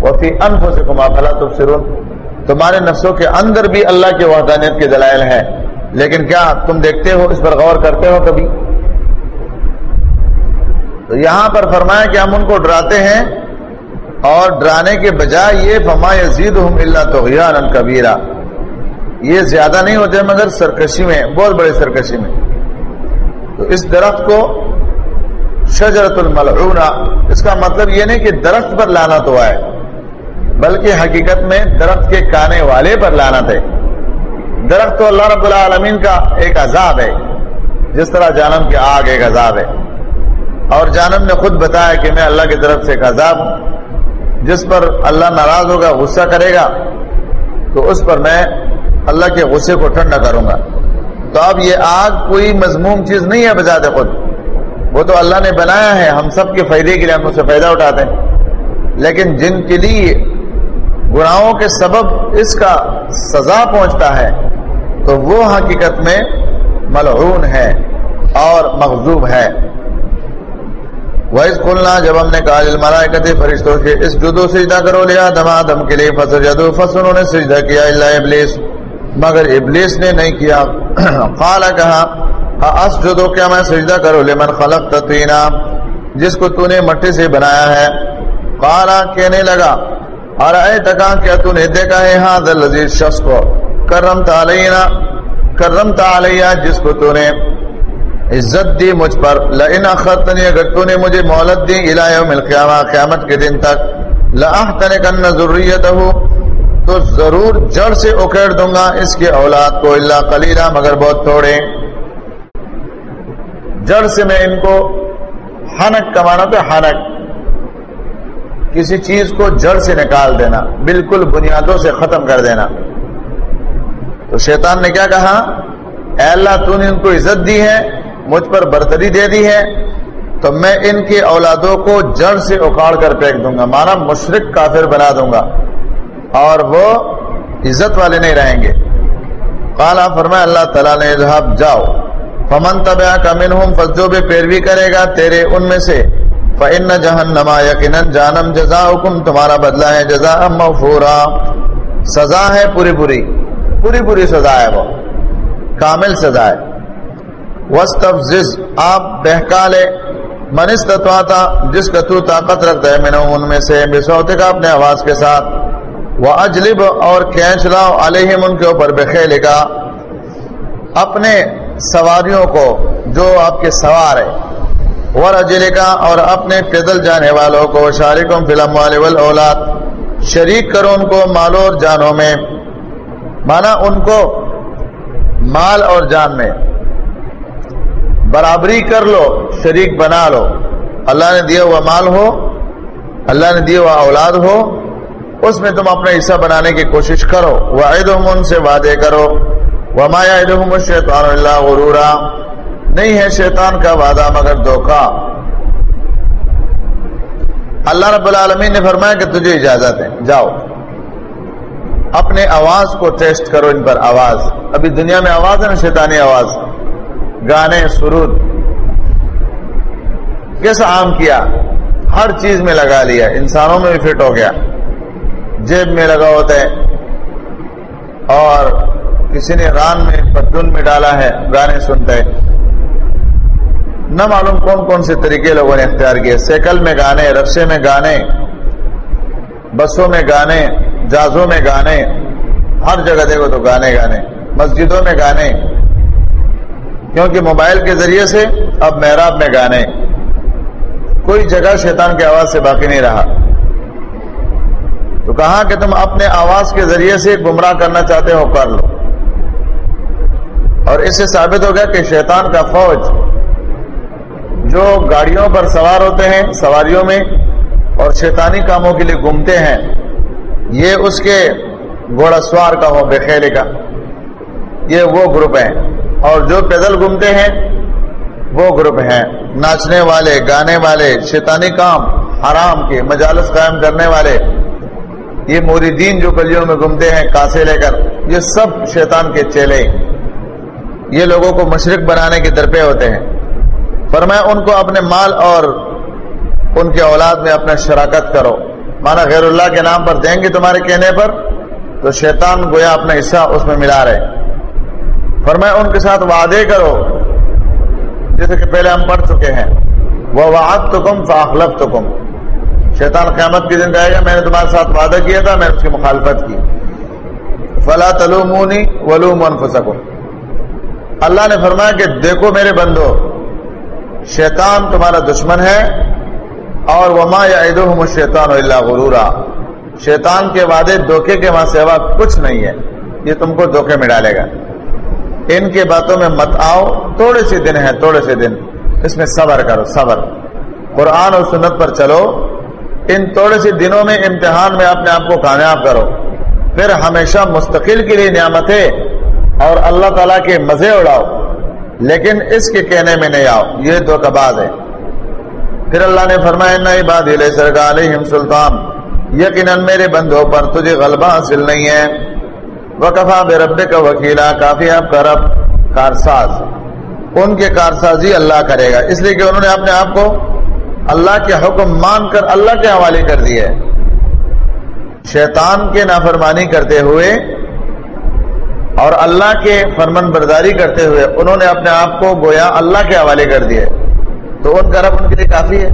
وفی انف سے کما فلا تمہارے نفسوں کے اندر بھی اللہ کے وحدانیت کے دلائل ہے لیکن کیا تم دیکھتے ہو، اس پر غور کرتے ہو کبھی؟ تو یہاں پر فرمایا کہ ہم ان کو ڈراتے ہیں اور ڈرانے کے بجائے یہ فما یزید اللہ تو کبیرہ یہ زیادہ نہیں ہوتے مگر سرکشی میں، بہت بڑے سرکشی میں۔ تو اس درخت کو شجرت الملعونہ اس کا مطلب یہ نہیں کہ درخت پر لانا تو آئے بلکہ حقیقت میں درخت کے کانے والے پر لانا تھے درخت تو اللہ رب العالمین کا ایک عذاب ہے، جس طرح جانم کی آگ ایک عذاب ہے۔ اور جانم نے خود بتایا کہ میں اللہ کی طرف سے ایک عذاب ہوں۔ جس پر اللہ ناراض ہوگا، غصہ کرے گا، تو اس پر میں اللہ کے غصے کو ٹھنڈا کروں گا۔ تو اب یہ آگ کوئی مضموم چیز نہیں ہے بجا دے خود۔ وہ تو اللہ نے بنایا ہے، ہم سب کے فائدے کے لیے ہم اسے فائدہ اٹھاتے ہیں۔ لیکن جن کے لیے گناہوں کے سبب اس کا سزا پہنچتا ہے، تو وہ حقیقت میں ملعون ہے اور مغزوب ہے۔ ویس کھلنا جب ہم نے کہا ملائکت فرشتوں کے، اس جدو سجدہ کرو لیا دما دم کے لیے فصل جدو، فصل انہوں نے سجدہ کیا اللہ ابلیس، مگر ابلیس نے نہیں کیا۔ *clears throat* قال، کہا اس جدو کیا میں سجدہ کرو لمن خلق تطوینا جس کو تو نے مٹی سے بنایا ہے۔ قالا کہنے لگا اور اے تکا کیا تو نے دیکھا ہے ہاں لذیذ شخص کو؟ کرم تعلینا کرم تعلیہ جس کو تو نے عزت دی مجھ پر، لئن اخرتنی، اگر تو نے مجھے مہلت دی الہ یوم القیامہ، قیامت کے دن تک لأحتنکن ذریتہو، تو ضرور جڑ سے اکھیڑ دوں گا اس کے اولاد کو اللہ قلیلہ، مگر بہت تھوڑے۔ جڑ سے میں ان کو ہنک کمانا تو ہنک کسی چیز کو جڑ سے نکال دینا، بالکل بنیادوں سے ختم کر دینا۔ تو شیطان نے کیا کہا؟ اے اللہ، تو نے ان کو عزت دی ہے مجھ پر برتری دے دی ہے، تو میں ان کی اولادوں کو جڑ سے اکاڑ کر پھینک دوں گا، مانا مشرق کافر بنا دوں گا، اور وہ عزت والے نہیں رہیں گے۔ کالا فرمایا اللہ تعالیٰ نے جاؤ۔ فمن طبع کا منہم فجو بھی پیروی کرے گا تیرے ان میں سے۔ فن جہنما یقیناً جانم جزا حکم تمہارا بدلا ہے جزا مفورا سزا ہے پوری پوری پوری پوری سزا ہے وہ، کامل سزا ہے۔ وسطز آپ بہکا لے۔ منس تتواتا جس کا تو طاقت رکھتا ہے، میں نے ان میں سے بسوتے کا اپنے آواز کے ساتھ۔ وہ اجلب اور کھینچ لاؤ علیہم ان کے اوپر بخیل کا۔ اپنے سواریوں کو، جو آپ کے سوار ہے اور اجل کا، اور اپنے پیدل جانے والوں کو۔ شارکم فلم والے اولاد شریک کرو ان کو مالو اور جانوں میں۔ مانا ان کو مال اور جان میں۔ برابری کر لو، شریک بنا لو۔ اللہ نے دیا ہوا مال ہو، اللہ نے دیا ہوا اولاد ہو، اس میں تم اپنا حصہ بنانے کی کوشش کرو۔ ان سے وعدے کرو۔ وہ مایا شیطان اللہ غرورا۔ نہیں ہے شیطان کا وعدہ مگر دھوکا اللہ رب العالمین نے فرمایا کہ تجھے اجازت ہے، جاؤ۔ اپنے آواز کو ٹیسٹ کرو ان پر آواز۔ ابھی دنیا میں آواز ہے نا شیطانی آواز؟ گانے، سرود کیسا عام کیا، ہر چیز میں لگا لیا، انسانوں میں بھی فٹ ہو گیا، جیب میں لگا ہوتا ہے، اور کسی نے ران میں پتن میں ڈالا ہے، گانے سنتا ہے نہ معلوم کون کون سے طریقے لوگوں نے اختیار کیے، سیکل میں گانے، رقصے میں گانے، بسوں میں گانے جہازوں میں گانے، ہر جگہ دیکھو تو گانے گانے، مسجدوں میں گانے کیونکہ موبائل کے ذریعے سے اب محراب میں گانے۔ کوئی جگہ شیطان کی آواز سے باقی نہیں رہا۔ تو کہا کہ تم اپنے آواز کے ذریعے سے گمراہ کرنا چاہتے ہو، کر لو۔ اور اس سے ثابت ہو گیا کہ شیطان کا فوج جو گاڑیوں پر سوار ہوتے ہیں، سواریوں میں اور شیطانی کاموں کے لیے گھومتے ہیں، یہ اس کے گھوڑا سوار کا ہو، بے کا۔ یہ وہ گروپ ہیں۔ اور جو پیدل گھومتے ہیں، وہ گروپ ہیں۔ ناچنے والے، گانے والے، شیطانی کام، حرام کے، مجالس قائم کرنے والے۔ یہ موریدین جو گلیوں میں گھومتے ہیں، کاسے لے کر، یہ سب شیطان کے چیلے۔ یہ لوگوں کو مشرق بنانے کے درپے ہوتے ہیں۔ فرمایا، ان کو اپنے مال اور ان کے اولاد میں اپنا شراکت کرو۔ مانا، غیر اللہ کے نام پر دیں گے تمہارے کہنے پر، تو شیطان گویا اپنا حصہ اس میں ملا رہے۔ فرمایا، ان کے ساتھ وعدے کرو۔ جیسے کہ پہلے ہم پڑھ چکے ہیں۔ وہ وعد تو کم فاخلف تو کم شیطان قیامت کے دن کہے گا، میں نے تمہارے ساتھ وعدہ کیا تھا، میں نے اس کی مخالفت کی۔ فلا تلومونی ولوم انفسکم۔ اللہ نے فرمایا کہ دیکھو میرے بندو، شیطان تمہارا دشمن ہے، اور وما یا شیطان اللہ غرورا۔ شیطان کے وعدے دھوکے کے ماں سیوا کچھ نہیں ہے، یہ تم کو دھوکے میں ڈالے گا۔ ان کے باتوں میں مت آؤ۔ تھوڑے سے دن ہیں، تھوڑے سے دن۔ اس میں صبر کرو، صبر۔ قرآن اور سنت پر چلو۔ ان تھوڑے سے دنوں میں امتحان میں اپنے آپ کو کامیاب کرو۔ پھر ہمیشہ مستقل کے لیے نعمت ہے اور اللہ تعالیٰ کے مزے اڑاؤ۔ لیکن اس کے کہنے میں نہیں آؤ۔ یہ دو کباز ہے پھر اللہ نے فرمایا نئی بات سرکار سلطان۔ یقیناً میرے بندوں پر تجھے غلبہ حاصل نہیں ہے۔ وکفا بے رب کا وکیلا، کافی آپ کا رب، کارساز۔ ان کے کارسازی اللہ کرے گا۔ اس لیے کہ انہوں نے اپنے آپ کو اللہ کے حکم مان کر اللہ کے حوالے کر دیے شیطان کے نافرمانی کرتے ہوئے اور اللہ کے فرمن برداری کرتے ہوئے انہوں نے اپنے آپ کو گویا اللہ کے حوالے کر دیے تو ان کا رب ان کے لیے کافی ہے۔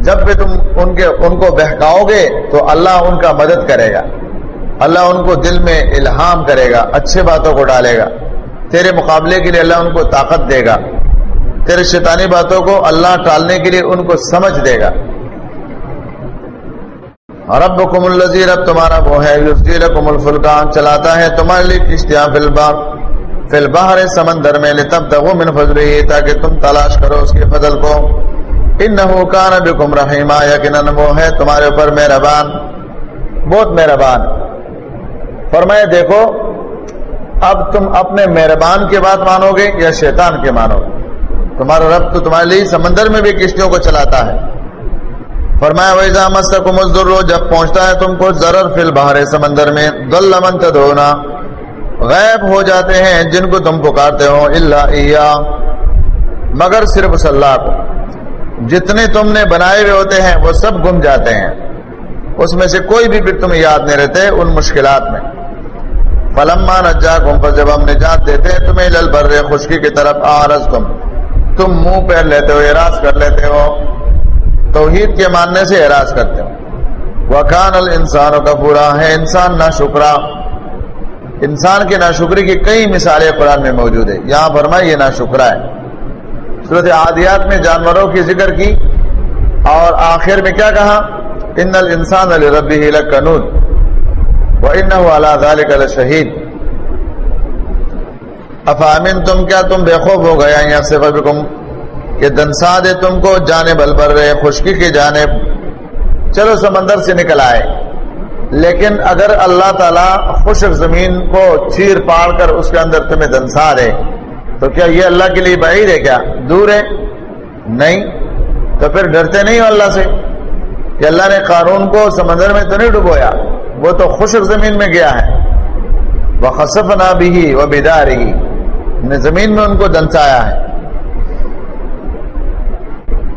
جب بھی تم ان کے، ان کو بہکاؤ گے تو اللہ ان کا مدد کرے گا۔ اللہ ان کو دل میں الہام کرے گا، اچھے باتوں کو ڈالے گا۔ تیرے مقابلے کے لیے اللہ ان کو طاقت دے گا۔ تیرے شیطانی باتوں کو اللہ ٹالنے کے لیے ان کو سمجھ دے گا۔ رب کم رب تمہارا وہ ہے الفلکان، چلاتا ہے تمہارے لیے کشتیاں فلبا فلباہر سمندر میں تب تک من فضل تاکہ تم تلاش کرو اس کے فضل کو۔ ان نہ کان بکم رحیمہ یقیناً وہ ہے تمہارے اوپر مہربان، بہت مہربان۔ فرمائے دیکھو، اب تم اپنے مہربان کے بات مانو گے یا شیطان کے مانو گے؟ تمہارا رب تو تمہارے لیے سمندر میں بھی کشتیوں کو چلاتا ہے۔ فرمایا ویزا مسکم جب پہنچتا ہے تم کو ضرر فی البحر سمندر میں، ضل من تدعونا غیب ہو جاتے ہیں جن کو تم پکارتے ہو، الا ایا، مگر صرف اس اللہ کو۔ جتنے تم نے بنائے ہوئے ہوتے ہیں، وہ سب گم جاتے ہیں۔ اس میں سے کوئی بھی پھر تمہیں یاد نہیں رہتے ان مشکلات میں۔ فلما نجاکم پر جب ہم نجات دیتے ہیں، تمہیں لل بر خشکی کی طرف آرز تم تم منہ پہن لیتے ہو، اعراض کر لیتے ہو۔ توحید کے ماننے سے اعراض کرتے ہو۔ وکان الانسان کا پورا ہے انسان نہ شکرا انسان کے ناشکری کی کئی مثالیں قرآن میں موجود ہے یہاں فرمائی، یہ نہ ہے۔ صورت عادیات میں جانوروں کی ذکر کی اور آخر میں کیا کہا؟ ان الانسان لربه لکنود وانه على ذلك لشهید افامن تم کیا تم بے خوف ہو گیا یا صرف بکم کہ دنسا دے تم کو جانب البر رہے خشکی کی جانب۔ چلو سمندر سے نکل آئے۔ لیکن اگر اللہ تعالیٰ خشک زمین کو چیر پاڑ کر اس کے اندر تمہیں دنسا دے، تو کیا یہ اللہ کے لیے بعید ہے کیا؟ دور ہے نہیں۔ تو پھر ڈرتے نہیں ہو اللہ سے؟ کہ اللہ نے قانون کو سمندر میں تو نہیں ڈبویا وہ تو خشک زمین میں گیا ہے۔ وہ خصف نہ بھی وہ بیدار ہی نے زمین میں ان کو دنسایا ہے۔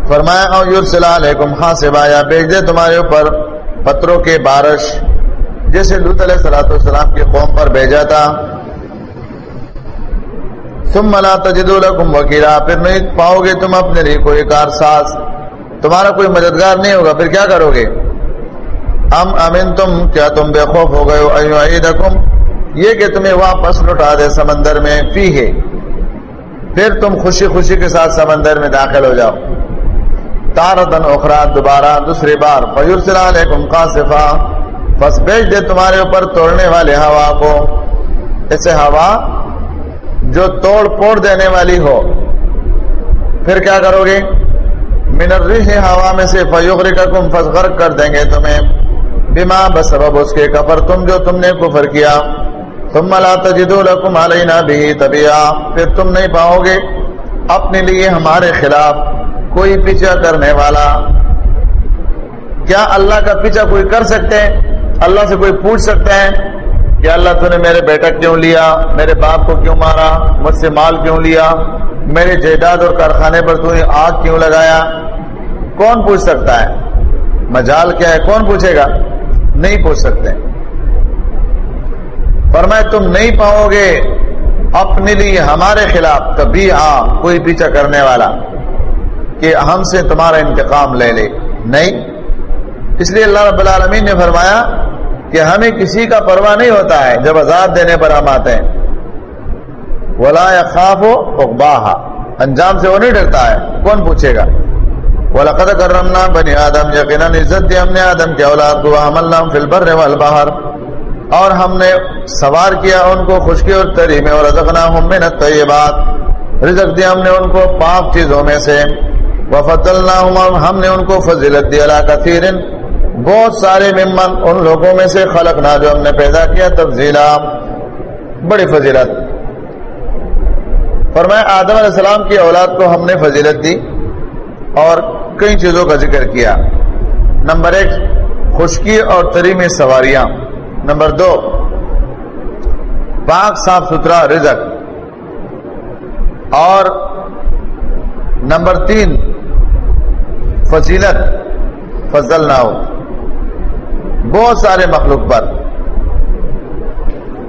فرمایا او علیکم حاسبا یا بھیج دے تمہارے اوپر پتھروں کے بارش۔ جیسے لوط علیہ الصلوۃ والسلام کی قوم پر بھیجا تھا۔ ثم لا تجدوا لكم وکیلا پھر نہیں پاؤ گے تم اپنے لیے کوئی کارساز۔ تمہارا کوئی مددگار نہیں ہوگا، پھر کیا کرو گے؟ ام امن تم کیا تم بے خوف ہو گئے ہو؟ یہ کہ تمہیں واپس لٹا دے سمندر میں، فی ہے۔ پھر تم خوشی خوشی کے ساتھ سمندر میں داخل ہو جاؤ۔ تارتن اخرا دوبارہ، دوسری بار۔ فیورسل علیکم قاصفا بس بیچ دے تمہارے اوپر توڑنے والے ہوا کو۔ ایسے ہوا جو توڑ پوڑ دینے والی ہو۔ پھر کیا کرو گے؟ من الرح ہوا میں سے فیغرقکم فغرق کر دیں گے تمہیں۔ بما بسبب اس کے کفر تم جو تم نے کفر کیا۔ ثم لا تجدوا لكم علينا به تبعا پھر تم نہیں پاؤ گے۔ اپنے لیے ہمارے خلاف کوئی پیچھا کرنے والا۔ کیا اللہ کا پیچھا کوئی کر سکتے ہیں؟ اللہ سے کوئی پوچھ سکتے ہیں کہ اللہ تو نے میرے بیٹا کیوں لیا؟ میرے باپ کو کیوں مارا؟ مجھ سے مال کیوں لیا؟ میرے جائیداد اور کارخانے پر تو نے آگ کیوں لگایا؟ کون پوچھ سکتا ہے؟ مجال کیا ہے؟ کون پوچھے گا؟ نہیں پوچھ سکتے۔ فرمائے تم نہیں پاؤ گے۔ اپنے لیے ہمارے خلاف کبھی ہاں کوئی پیچھا کرنے والا کہ ہم سے تمہارا انتقام لے لے۔ نہیں۔ اس لیے اللہ رب العالمین نے فرمایا کہ ہمیں کسی کا پرواہ نہیں ہوتا ہے۔ جب آزاد دینے پر ہم آتے ہیں۔ ولا خواب ہو اقباہ انجام سے وہ نہیں ڈرتا ہے۔ کون پوچھے گا؟ وَلَقَدْ كَرَّمْنَا بَنِي آدم یقینا عزت دی ہم نے آدم کے اولاد کو حملنا فی البر والبحر۔ اور ہم نے سوار کیا ان کو خشکی اور تری میں اور رزقناہم من الطیبات۔ رزق دیا ہم نے ان کو پاک چیزوں میں سے۔ وفضلناہم ہم نے ان کو فضیلت دی۔ علی کثیر بہت سارے ممن ان لوگوں میں سے خلق نہ جو ہم نے پیدا کیا تفضیلا۔ بڑی فضیلت۔ فرمایا، آدم علیہ السلام کی اولاد کو ہم نے فضیلت دی اور کئی چیزوں کا ذکر کیا۔ نمبر ایک، خشکی اور تری میں سواریاں۔ نمبر دو، پاک صاف ستھرا رزق۔ اور نمبر تین، فضیلت فضل نہ ہو بہت سارے مخلوق پر۔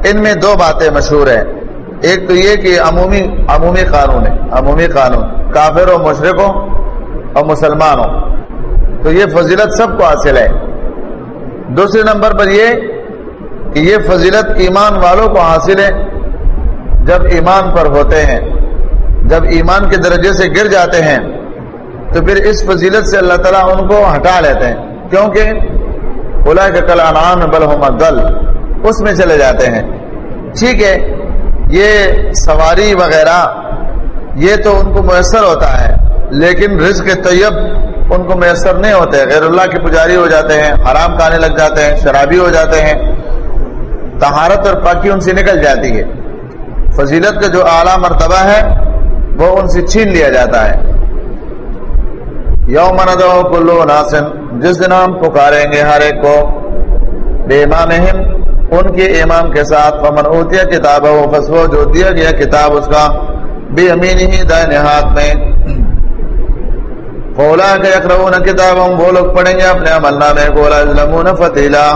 ان میں دو باتیں مشہور ہیں۔ ایک تو یہ کہ عمومی عمومی قانون ہے، عمومی قانون، کافر و مشرقوں اور مسلمانوں تو یہ فضیلت سب کو حاصل ہے۔ دوسرے نمبر پر یہ کہ یہ فضیلت ایمان والوں کو حاصل ہے۔ جب ایمان پر ہوتے ہیں، جب ایمان کے درجے سے گر جاتے ہیں، تو پھر اس فضیلت سے اللہ تعالیٰ ان کو ہٹا لیتے ہیں۔ کیونکہ اولا کے کل انعام بل دل اس میں چلے جاتے ہیں۔ ٹھیک ہے یہ سواری وغیرہ، یہ تو ان کو میسر ہوتا ہے، لیکن رزق طیب ان کو میسر نہیں ہوتے، غیر اللہ کے پجاری ہو جاتے ہیں، حرام کھانے لگ جاتے ہیں، شرابی ہو جاتے ہیں تہارت اور پاکی ان سے نکل جاتی ہے۔ فضیلت کا جو اعلیٰ مرتبہ ہے، وہ ان سے چھین لیا جاتا ہے۔ یوم کلو ناسن جس دن ہم پکاریں گے ہر ایک کو، بے امام ان کے امام کے ساتھ فمن اوتیا کتاب ہو فسو جو دیا گیا کتاب اس کا بے امین ہی دائن ہاتھ میں۔ فولا کے اکرون کتاب ہم وہ لوگ پڑھیں گے اپنے عمل نامے گولا ظلمون فتیلا۔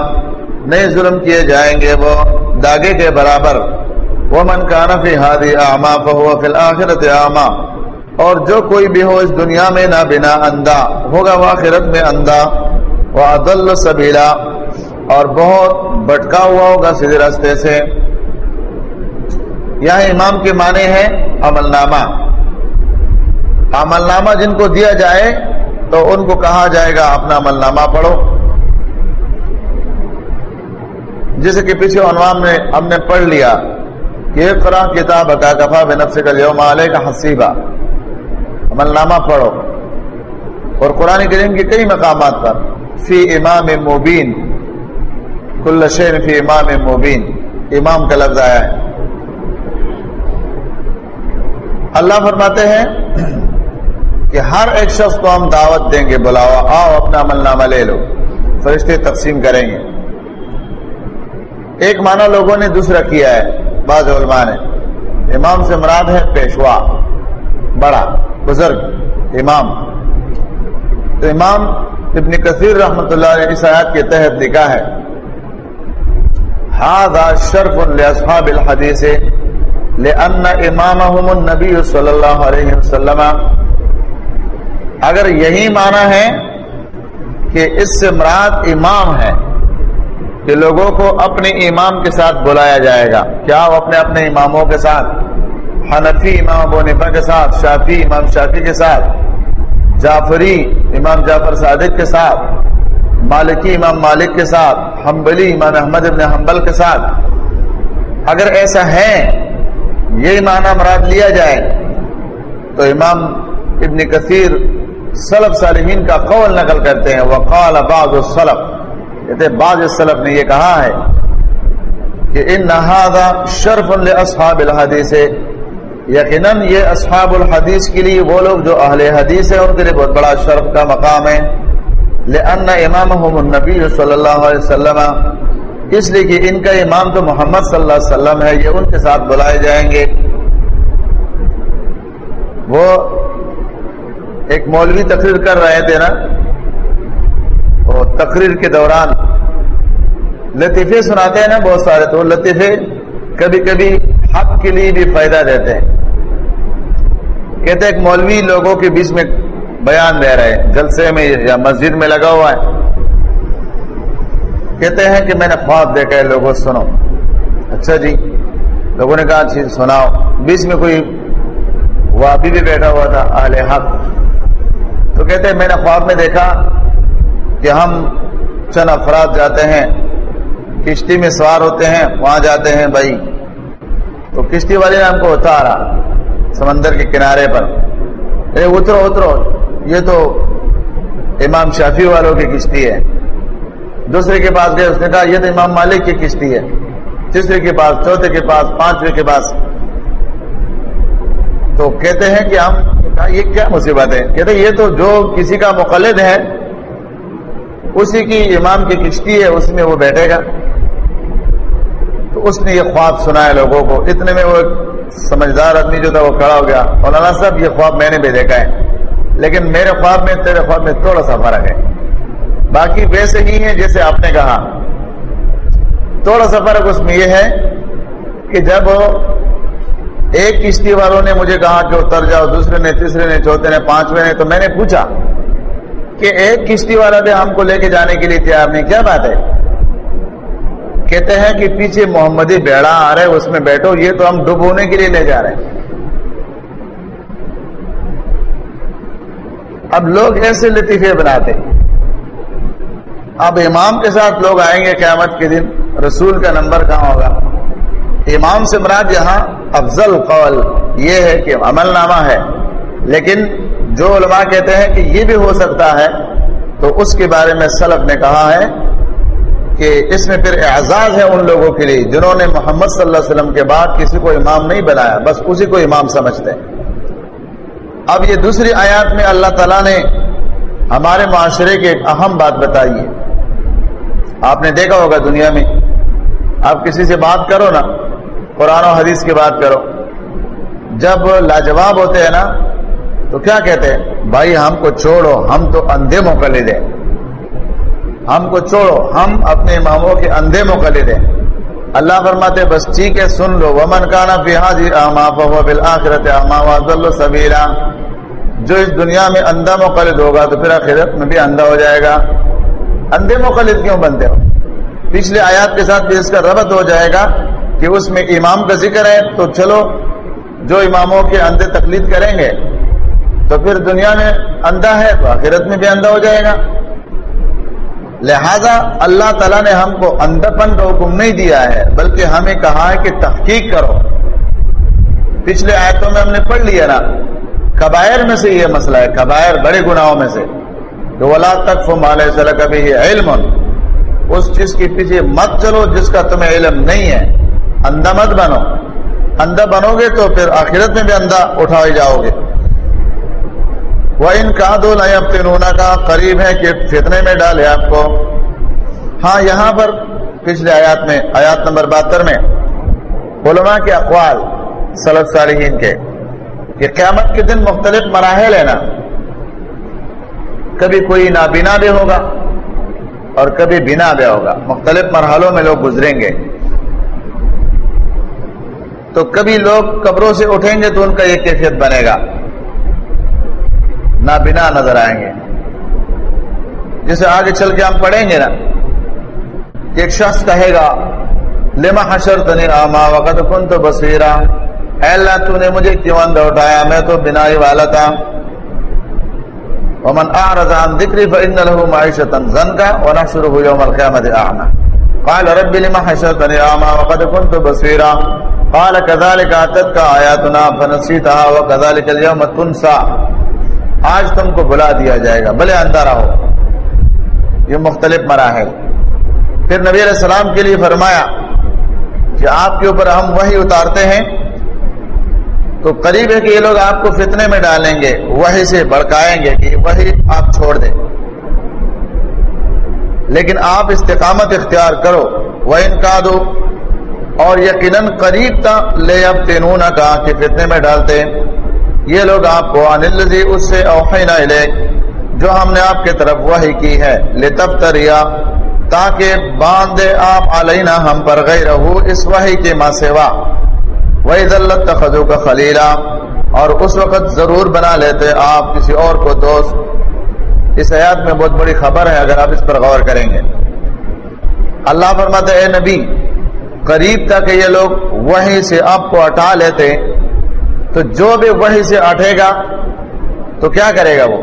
نہیں ظلم کیے جائیں گے وہ داغے کے برابر۔ وہ من کا نفی ہادی آما فہو فی الآخرت آما اور جو کوئی بھی ہو اس دنیا میں نہ بنا اندھا ہوگا وہ آخرت میں اندھا وہ عدل سبیلا۔ اور بہت بٹکا ہوا ہوگا سیدھے راستے سے۔ یہاں امام کے معنی ہے عمل نامہ عمل نامہ جن کو دیا جائے تو ان کو کہا جائے گا اپنا عمل نامہ پڑھو۔ جیسے کہ پیچھے عنوان میں ہم نے پڑھ لیا کہ قرآ کتاب کا کفا بنف سے کل یوم علیہ کا حسیبہ عمل نامہ پڑھو۔ اور قرآن کریم کے کئی مقامات پر۔ فی امام مبین۔ کل شین فی امام مبین امام کا لفظ آیا ہے۔ اللہ فرماتے ہیں کہ ہر ایک شخص کو ہم دعوت دیں گے، بلاوا، آؤ اپنا عمل نامہ لے لو۔ فرشتے تقسیم کریں گے۔ ایک معنی لوگوں نے دوسرا کیا ہے، بعض علماء نے۔ امام سے مراد ہے پیشوا، بڑا، بزرگ، امام۔ تو امام ابن کثیر رحمت اللہ علیہ اس آیات کے تحت لکھا ہے۔ ہاں شرف لاصحاب الحدیث لأن امامهم النبی صلی اللہ علیہ وسلم. اگر یہی معنی ہے کہ اس سے مراد امام ہے کہ لوگوں کو اپنے امام کے ساتھ بلایا جائے گا۔ کیا وہ اپنے اپنے اماموں کے ساتھ؟ حنفی امام ابو نفا کے ساتھ شافی امام شافی کے ساتھ، جعفری امام جعفر صادق کے ساتھ مالکی امام مالک کے ساتھ، حنبلی امام احمد ابن حنبل کے ساتھ۔ اگر ایسا ہے یہ معنی مراد لیا جائے، تو امام ابن کثیر سلف صالحین کا قول نقل کرتے ہیں، وقال بعض السلف۔ کہتے بعض السلف نے یہ کہا ہے کہ ان نہذا شرف لاصحاب الحدیث۔ یقیناً یہ اصحاب الحدیث کے لیے وہ لوگ جو اہل حدیث ہیں، ان کے لیے بہت بڑا شرف کا مقام ہے۔ لأن امامهم النبی صلی اللہ علیہ وسلم، اس لیے کہ ان کا امام تو محمد صلی اللہ علیہ وسلم ہے، یہ ان کے ساتھ بلائے جائیں گے۔ وہ ایک مولوی تقریر کر رہے تھے نا؟ وہ تقریر کے دوران لطیفے سناتے ہیں نا بہت سارے، تو لطیفے کبھی کبھی حق کے لیے بھی فائدہ دیتے ہیں۔ کہتے ایک مولوی لوگوں کے بیچ میں بیان دے رہے جلسے میں یا مسجد میں لگا ہوا ہے۔ کہتے ہیں کہ میں نے خواب دیکھا ہے، لوگوں سنو۔ اچھا جی لوگوں نے کہا چیز سناؤ۔ بیچ میں کوئی وابی بھی بیٹھا ہوا تھا، اہل حق۔ تو کہتے ہیں، میں نے خواب میں دیکھا کہ ہم چند افراد جاتے ہیں۔ کشتی میں سوار ہوتے ہیں، وہاں جاتے ہیں بھائی۔ تو کشتی والے نے ہم کو اتارا سمندر کے کنارے پر۔ اے، اترو اترو۔ یہ تو امام شافی والوں کی کشتی ہے۔ دوسرے کے پاس گئے، اس نے کہا، یہ تو امام مالک کی کشتی ہے۔ تیسرے کے پاس، چوتھے کے پاس، پانچویں کے پاس۔ تو کہتے ہیں کہ ہم، یہ کیا مصیبت ہے؟ کہتے ہیں، یہ تو جو کسی کا مقلد ہے، اسی کی امام کی کشتی ہے، اس میں وہ بیٹھے گا۔ تو اس نے یہ خواب سنا ہے لوگوں کو۔ اتنے میں وہ سمجھدار آدمی جو تھا، وہ کھڑا ہو گیا۔ مولانا صاحب، یہ خواب میں نے بھی دیکھا ہے۔ لیکن میرے خواب میں تیرے خواب میں تھوڑا سا فرق ہے۔ باقی ویسے ہی ہے جیسے آپ نے کہا۔ تھوڑا سا فرق اس میں یہ ہے کہ جب ایک کشتی والوں نے مجھے کہا کہ اتر جاؤ، دوسرے نے، تیسرے نے، چوتھے نے، پانچویں نے، تو میں نے پوچھا کہ ایک کشتی والا بھی ہم کو لے کے جانے کے لیے تیار نہیں، کیا بات ہے؟ کہتے ہیں کہ پیچھے محمدی بیڑا آ رہے اس میں بیٹھو، یہ تو ہم ڈبونے کے لیے لے جا رہے ہیں۔ اب لوگ ایسے لطیفے بناتے اب امام کے ساتھ لوگ آئیں گے قیامت کے دن، رسول کا نمبر کہاں ہوگا؟ امام سے مراد یہاں افضل قول یہ ہے کہ عمل نامہ ہے۔ لیکن جو علماء کہتے ہیں کہ یہ بھی ہو سکتا ہے، تو اس کے بارے میں سلف نے کہا ہے کہ اس میں پھر اعزاز ہے ان لوگوں کے لیے، جنہوں نے محمد صلی اللہ علیہ وسلم کے بعد کسی کو امام نہیں بنایا، بس اسی کو امام سمجھتے ہیں۔ اب یہ دوسری آیات میں اللہ تعالیٰ نے ہمارے معاشرے کی ایک اہم بات بتائی ہے۔ آپ نے دیکھا ہوگا دنیا میں۔ آپ کسی سے بات کرو نا، قرآن و حدیث کی بات کرو۔ جب لاجواب ہوتے ہیں نا، تو کیا کہتے ہیں؟ بھائی ہم کو چھوڑو، ہم تو اندھے مقلد ہیں ہم کو چھوڑو، ہم اپنے اماموں کے اندھے مقلد ہیں اللہ فرماتے بس ٹھیک ہے، سن لو۔ ومن کانا فی حاضر اما فهو بالآخرت اما وضل سبیلا جو اس دنیا میں اندھا مقلد ہوگا تو پھر آخرت میں بھی اندھا ہو جائے گا۔ اندھے مقلد کیوں بنتے ہو؟ پچھلے آیات کے ساتھ بھی اس کا ربط ہو جائے گا کہ اس میں امام کا ذکر ہے۔ تو چلو، جو اماموں کے اندھے تقلید کریں گے تو پھر دنیا میں اندھا ہے تو آخرت میں بھی اندھا ہو جائے گا۔ لہذا اللہ تعالیٰ نے ہم کو اندھپن کا حکم نہیں دیا ہے، بلکہ ہمیں کہا ہے کہ تحقیق کرو۔ پچھلے آیتوں میں ہم نے پڑھ لیا نا، کبائر میں سے یہ مسئلہ ہے، کبائر بڑے گناہوں میں سے۔ تو ولا تک مال کبھی علم۔ اس چیز کے پیچھے مت چلو جس کا تمہیں علم نہیں ہے۔ اندھا مت بنو۔ اندھا بنو گے تو پھر آخرت میں بھی اندھا اٹھائے جاؤ گے وہ ان کا دو نئے کا قریب ہے کہ فتنے میں ڈالے آپ کو۔ ہاں یہاں پر پچھلے آیات میں، آیات نمبر بہتر میں علماء کے اقوال سلط صالحین کے کہ قیامت کے دن مختلف مراحل ہے نا۔ کبھی کوئی نابینا بھی ہوگا اور کبھی بنا بھی ہوگا۔ مختلف مرحلوں میں لوگ گزریں گے۔ تو کبھی لوگ قبروں سے اٹھیں گے تو ان کا یہ کیفیت بنے گا۔ بنا نظر آئیں گے۔ جسے آگے چل کے ہم پڑھیں گے نا، ایک شخص کہے گا، لما حشر تنی آما وقت کن تو بصیرا۔ اے اللہ، تو نے مجھے کیوں اندر اٹھایا؟ میں تو بنا ہی والا تھا۔ ومن اعرض عن ذکری فإن له معیشتا زنکا ونحشره يوم القیامت اعما قال، رب، لما حشرتنی آما وقد كنت بصیرا؟ قال كذلك اتتك آیاتنا فنسیتها وكذلك اليوم تنسا۔ آج تم کو بلا دیا جائے گا، بھلے اندھا ہو یہ مختلف مراحل۔ پھر نبی علیہ السلام کے لیے فرمایا کہ آپ کے اوپر ہم وہی اتارتے ہیں، تو قریب ہے کہ یہ لوگ آپ کو فتنے میں ڈالیں گے وہی سے بڑکائیں گے کہ وہی آپ چھوڑ دیں۔ لیکن آپ استقامت اختیار کرو۔ وہ ان دو اور یقیناً قریب تھا لے اب تینوں کہا کہ فتنے میں ڈالتے یہ لوگ آپ کو انلزی اس سے اوحینا لے جو ہم نے آپ کے طرف وحی کی ہے لتب تریا تاکہ باندھے آپ علینا ہم پر غیر اس وحی کے ماں سوا۔ وہی ذلت تخذو کا خلیلا اور اس وقت ضرور بنا لیتے آپ کسی اور کو دوست۔ اس حیات میں بہت بڑی خبر ہے، اگر آپ اس پر غور کریں گے۔ اللہ فرماتے اے نبی، قریب تک یہ لوگ وہیں سے آپ کو ہٹا لیتے تو جو بھی وہی سے اٹھے گا تو کیا کرے گا وہ؟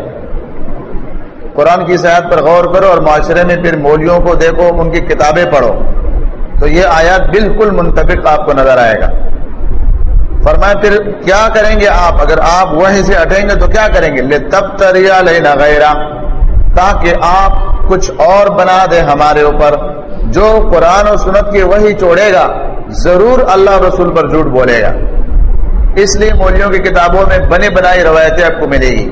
قرآن کی صحت پر غور کرو اور معاشرے میں پھر مولیوں کو دیکھو، ان کی کتابیں پڑھو۔ تو یہ آیات بالکل منطبق آپ کو نظر آئے گا۔ فرمائے پھر کیا کریں گے آپ؟ اگر آپ وہی سے اٹھیں گے تو کیا کریں گے؟ لے تب تریا لینا غیرہ، تاکہ آپ کچھ اور بنا دے ہمارے اوپر۔ جو قرآن و سنت کی وہی چھوڑے گا، ضرور اللہ رسول پر جھوٹ بولے گا۔ اس لیے مولیوں کی کتابوں میں بنے بنائی روایتیں آپ کو ملے گی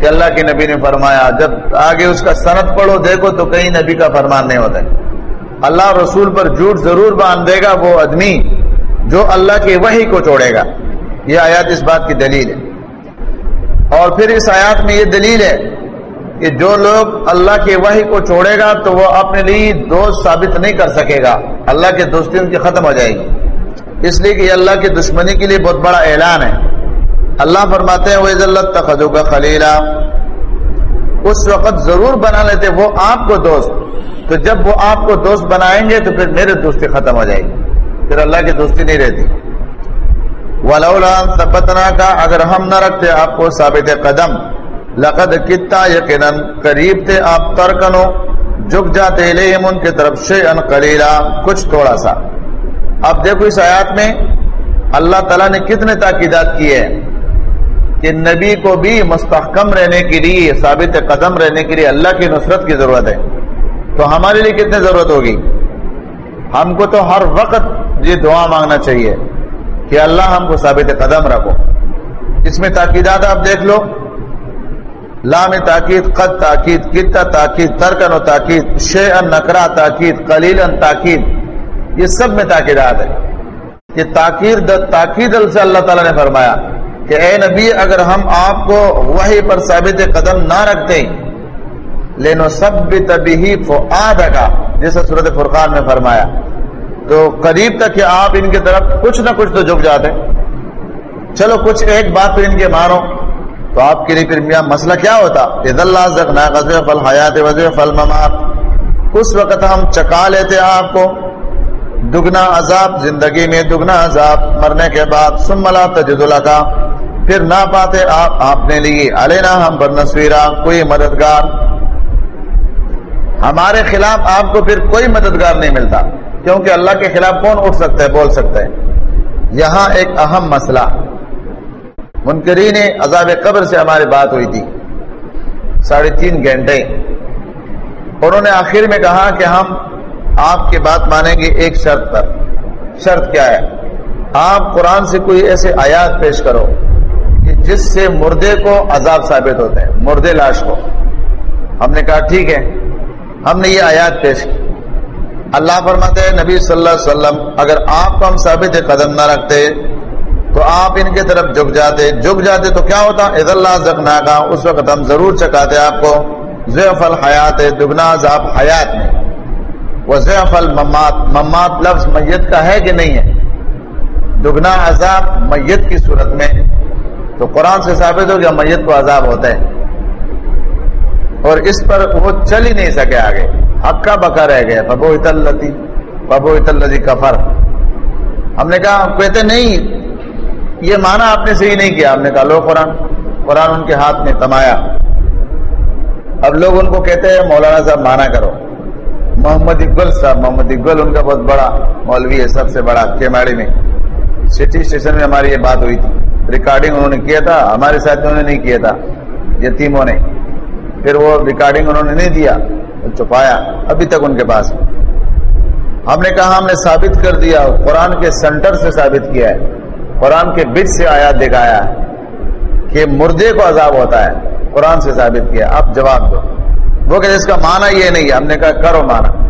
کہ اللہ کے نبی نے فرمایا، جب آگے اس کا صنعت پڑھو، دیکھو تو کہیں نبی کا فرمان نہیں ہوتا اللہ رسول پر جھوٹ ضرور باندھ دے گا، وہ آدمی جو اللہ کے وہی کو چھوڑے گا۔ یہ آیات اس بات کی دلیل ہے۔ اور پھر اس آیات میں یہ دلیل ہے کہ جو لوگ اللہ کے وہی کو چھوڑے گا تو وہ اپنے لیے دوست ثابت نہیں کر سکے گا۔ اللہ کے دوستی ان کی ختم ہو جائے گی۔ اس لیے کہ یہ اللہ کی دشمنی کے لیے بہت بڑا اعلان ہے۔ اللہ فرماتے ہیں وہ عزت تخذو کا خلیلا اس وقت ضرور بنا لیتے، وہ آپ کو دوست۔ تو جب وہ آپ کو دوست بنائیں گے تو پھر میرے دوستی ختم ہو جائے گی۔ پھر اللہ کی دوستی نہیں رہتی۔ ولولا ثبتنا کا اگر ہم نہ رکھتے آپ کو ثابت قدم۔ لقد کتا یقیناً قریب تھے آپ ترکنو۔ جھک جاتے الیہم ان کی طرف شیئن قلیلا کچھ تھوڑا سا۔ اب دیکھو اس آیات میں اللہ تعالیٰ نے کتنے تاکیدات کیے ہیں کہ نبی کو بھی مستحکم رہنے کے لیے، ثابت قدم رہنے کے لیے اللہ کی نصرت کی ضرورت ہے۔ تو ہمارے لیے کتنی ضرورت ہوگی؟ ہم کو تو ہر وقت یہ دعا مانگنا چاہیے کہ اللہ ہم کو ثابت قدم رکھو۔ اس میں تاکیدات آپ دیکھ لو۔ لام تاکید، قد تاکید، کتا تاکید، ترکن و تاکید شے ان نکرا تاکید قلیل ان تاکید۔ یہ سب میں تاکیدات ہے یہ تاکید تاکید سے اللہ تعالیٰ نے فرمایا کہ اے نبی، اگر ہم آپ کو وہی پر ثابت قدم نہ رکھتے لینو سب بھی تبھی فعادگا جیسے صورت فرقان میں فرمایا۔ تو قریب تک کہ آپ ان کی طرف کچھ نہ کچھ تو جھک جاتے۔ چلو کچھ ایک بات پھر ان کے مانو تو آپ کے لیے پھر میاں مسئلہ کیا ہوتا؟ عید اللہ زخنا غزل فل حیات وزر فل ممات اس وقت ہم چکا لیتے آپ کو۔ دگنا عذاب، زندگی میں دگنا عذاب، مرنے کے بعد سملا تجد کا پھر نہ پاتے آپ آپ نے لی علینا ہم پر نصویرہ کوئی مددگار۔ ہمارے خلاف آپ کو پھر کوئی مددگار نہیں ملتا، کیونکہ اللہ کے خلاف کون اٹھ سکتا ہے، بول سکتا ہے۔ یہاں ایک اہم مسئلہ، منکرین عذاب قبر سے ہماری بات ہوئی تھی۔ ساڑھے تین گھنٹے۔ انہوں نے آخر میں کہا کہ ہم آپ کی بات مانیں گے ایک شرط پر۔ شرط کیا ہے؟ آپ قرآن سے کوئی ایسے آیات پیش کرو کہ جس سے مردے کو عذاب ثابت ہوتے ہیں مردے لاش کو۔ ہم نے کہا ٹھیک ہے، ہم نے یہ آیات پیش کی۔ اللہ فرماتے ہیں، نبی صلی اللہ علیہ وسلم، اگر آپ کو ہم ثابت قدم نہ رکھتے تو آپ ان کی طرف جھک جاتے۔ جھک جاتے تو کیا ہوتا؟ عید اللہ زخنا کا اس وقت ہم ضرور چکاتے آپ کو۔ ضعف الحیات، دگنا عذاب حیات میں۔ وہ الممات، ممات لفظ میت کا ہے کہ نہیں ہے؟ دگنا عذاب میت کی صورت میں۔ تو قرآن سے ثابت ہو گیا میت کو عذاب ہوتا ہے۔ اور اس پر وہ چل ہی نہیں سکے آگے۔ ہکا بکا رہ گیا۔ ببو اطلتی ببو اطلتی کفر۔ ہم نے کہا کہتے نہیں، یہ مانا آپ نے صحیح نہیں کیا۔ ہم نے کہا، لو قرآن قرآن ان کے ہاتھ میں تمایا۔ اب لوگ ان کو کہتے ہیں، مولانا صاحب مانا کرو۔ محمد اقبال صاحب، محمد اقبال ان کا بہت بڑا مولوی ہے، سب سے بڑا کیماڑی میں۔ سٹی اسٹیشن میں ہماری یہ بات ہوئی تھی۔ ریکارڈنگ انہوں نے کیا تھا، ہمارے ساتھیوں نے نہیں کیا تھا، یتیموں نے۔ پھر وہ ریکارڈنگ انہوں نے نہیں دیا چھپایا۔ ابھی تک ان کے پاس۔ ہم نے کہا، ہم نے ثابت کر دیا، قرآن کے سینٹر سے ثابت کیا ہے۔ قرآن کے بچ سے آیا دکھایا کہ مردے کو عذاب ہوتا ہے۔ قرآن سے ثابت کیا اب جواب دو۔ وہ کہ اس کا معنی یہ نہیں ہے۔ ہم نے کہا کرو معنی۔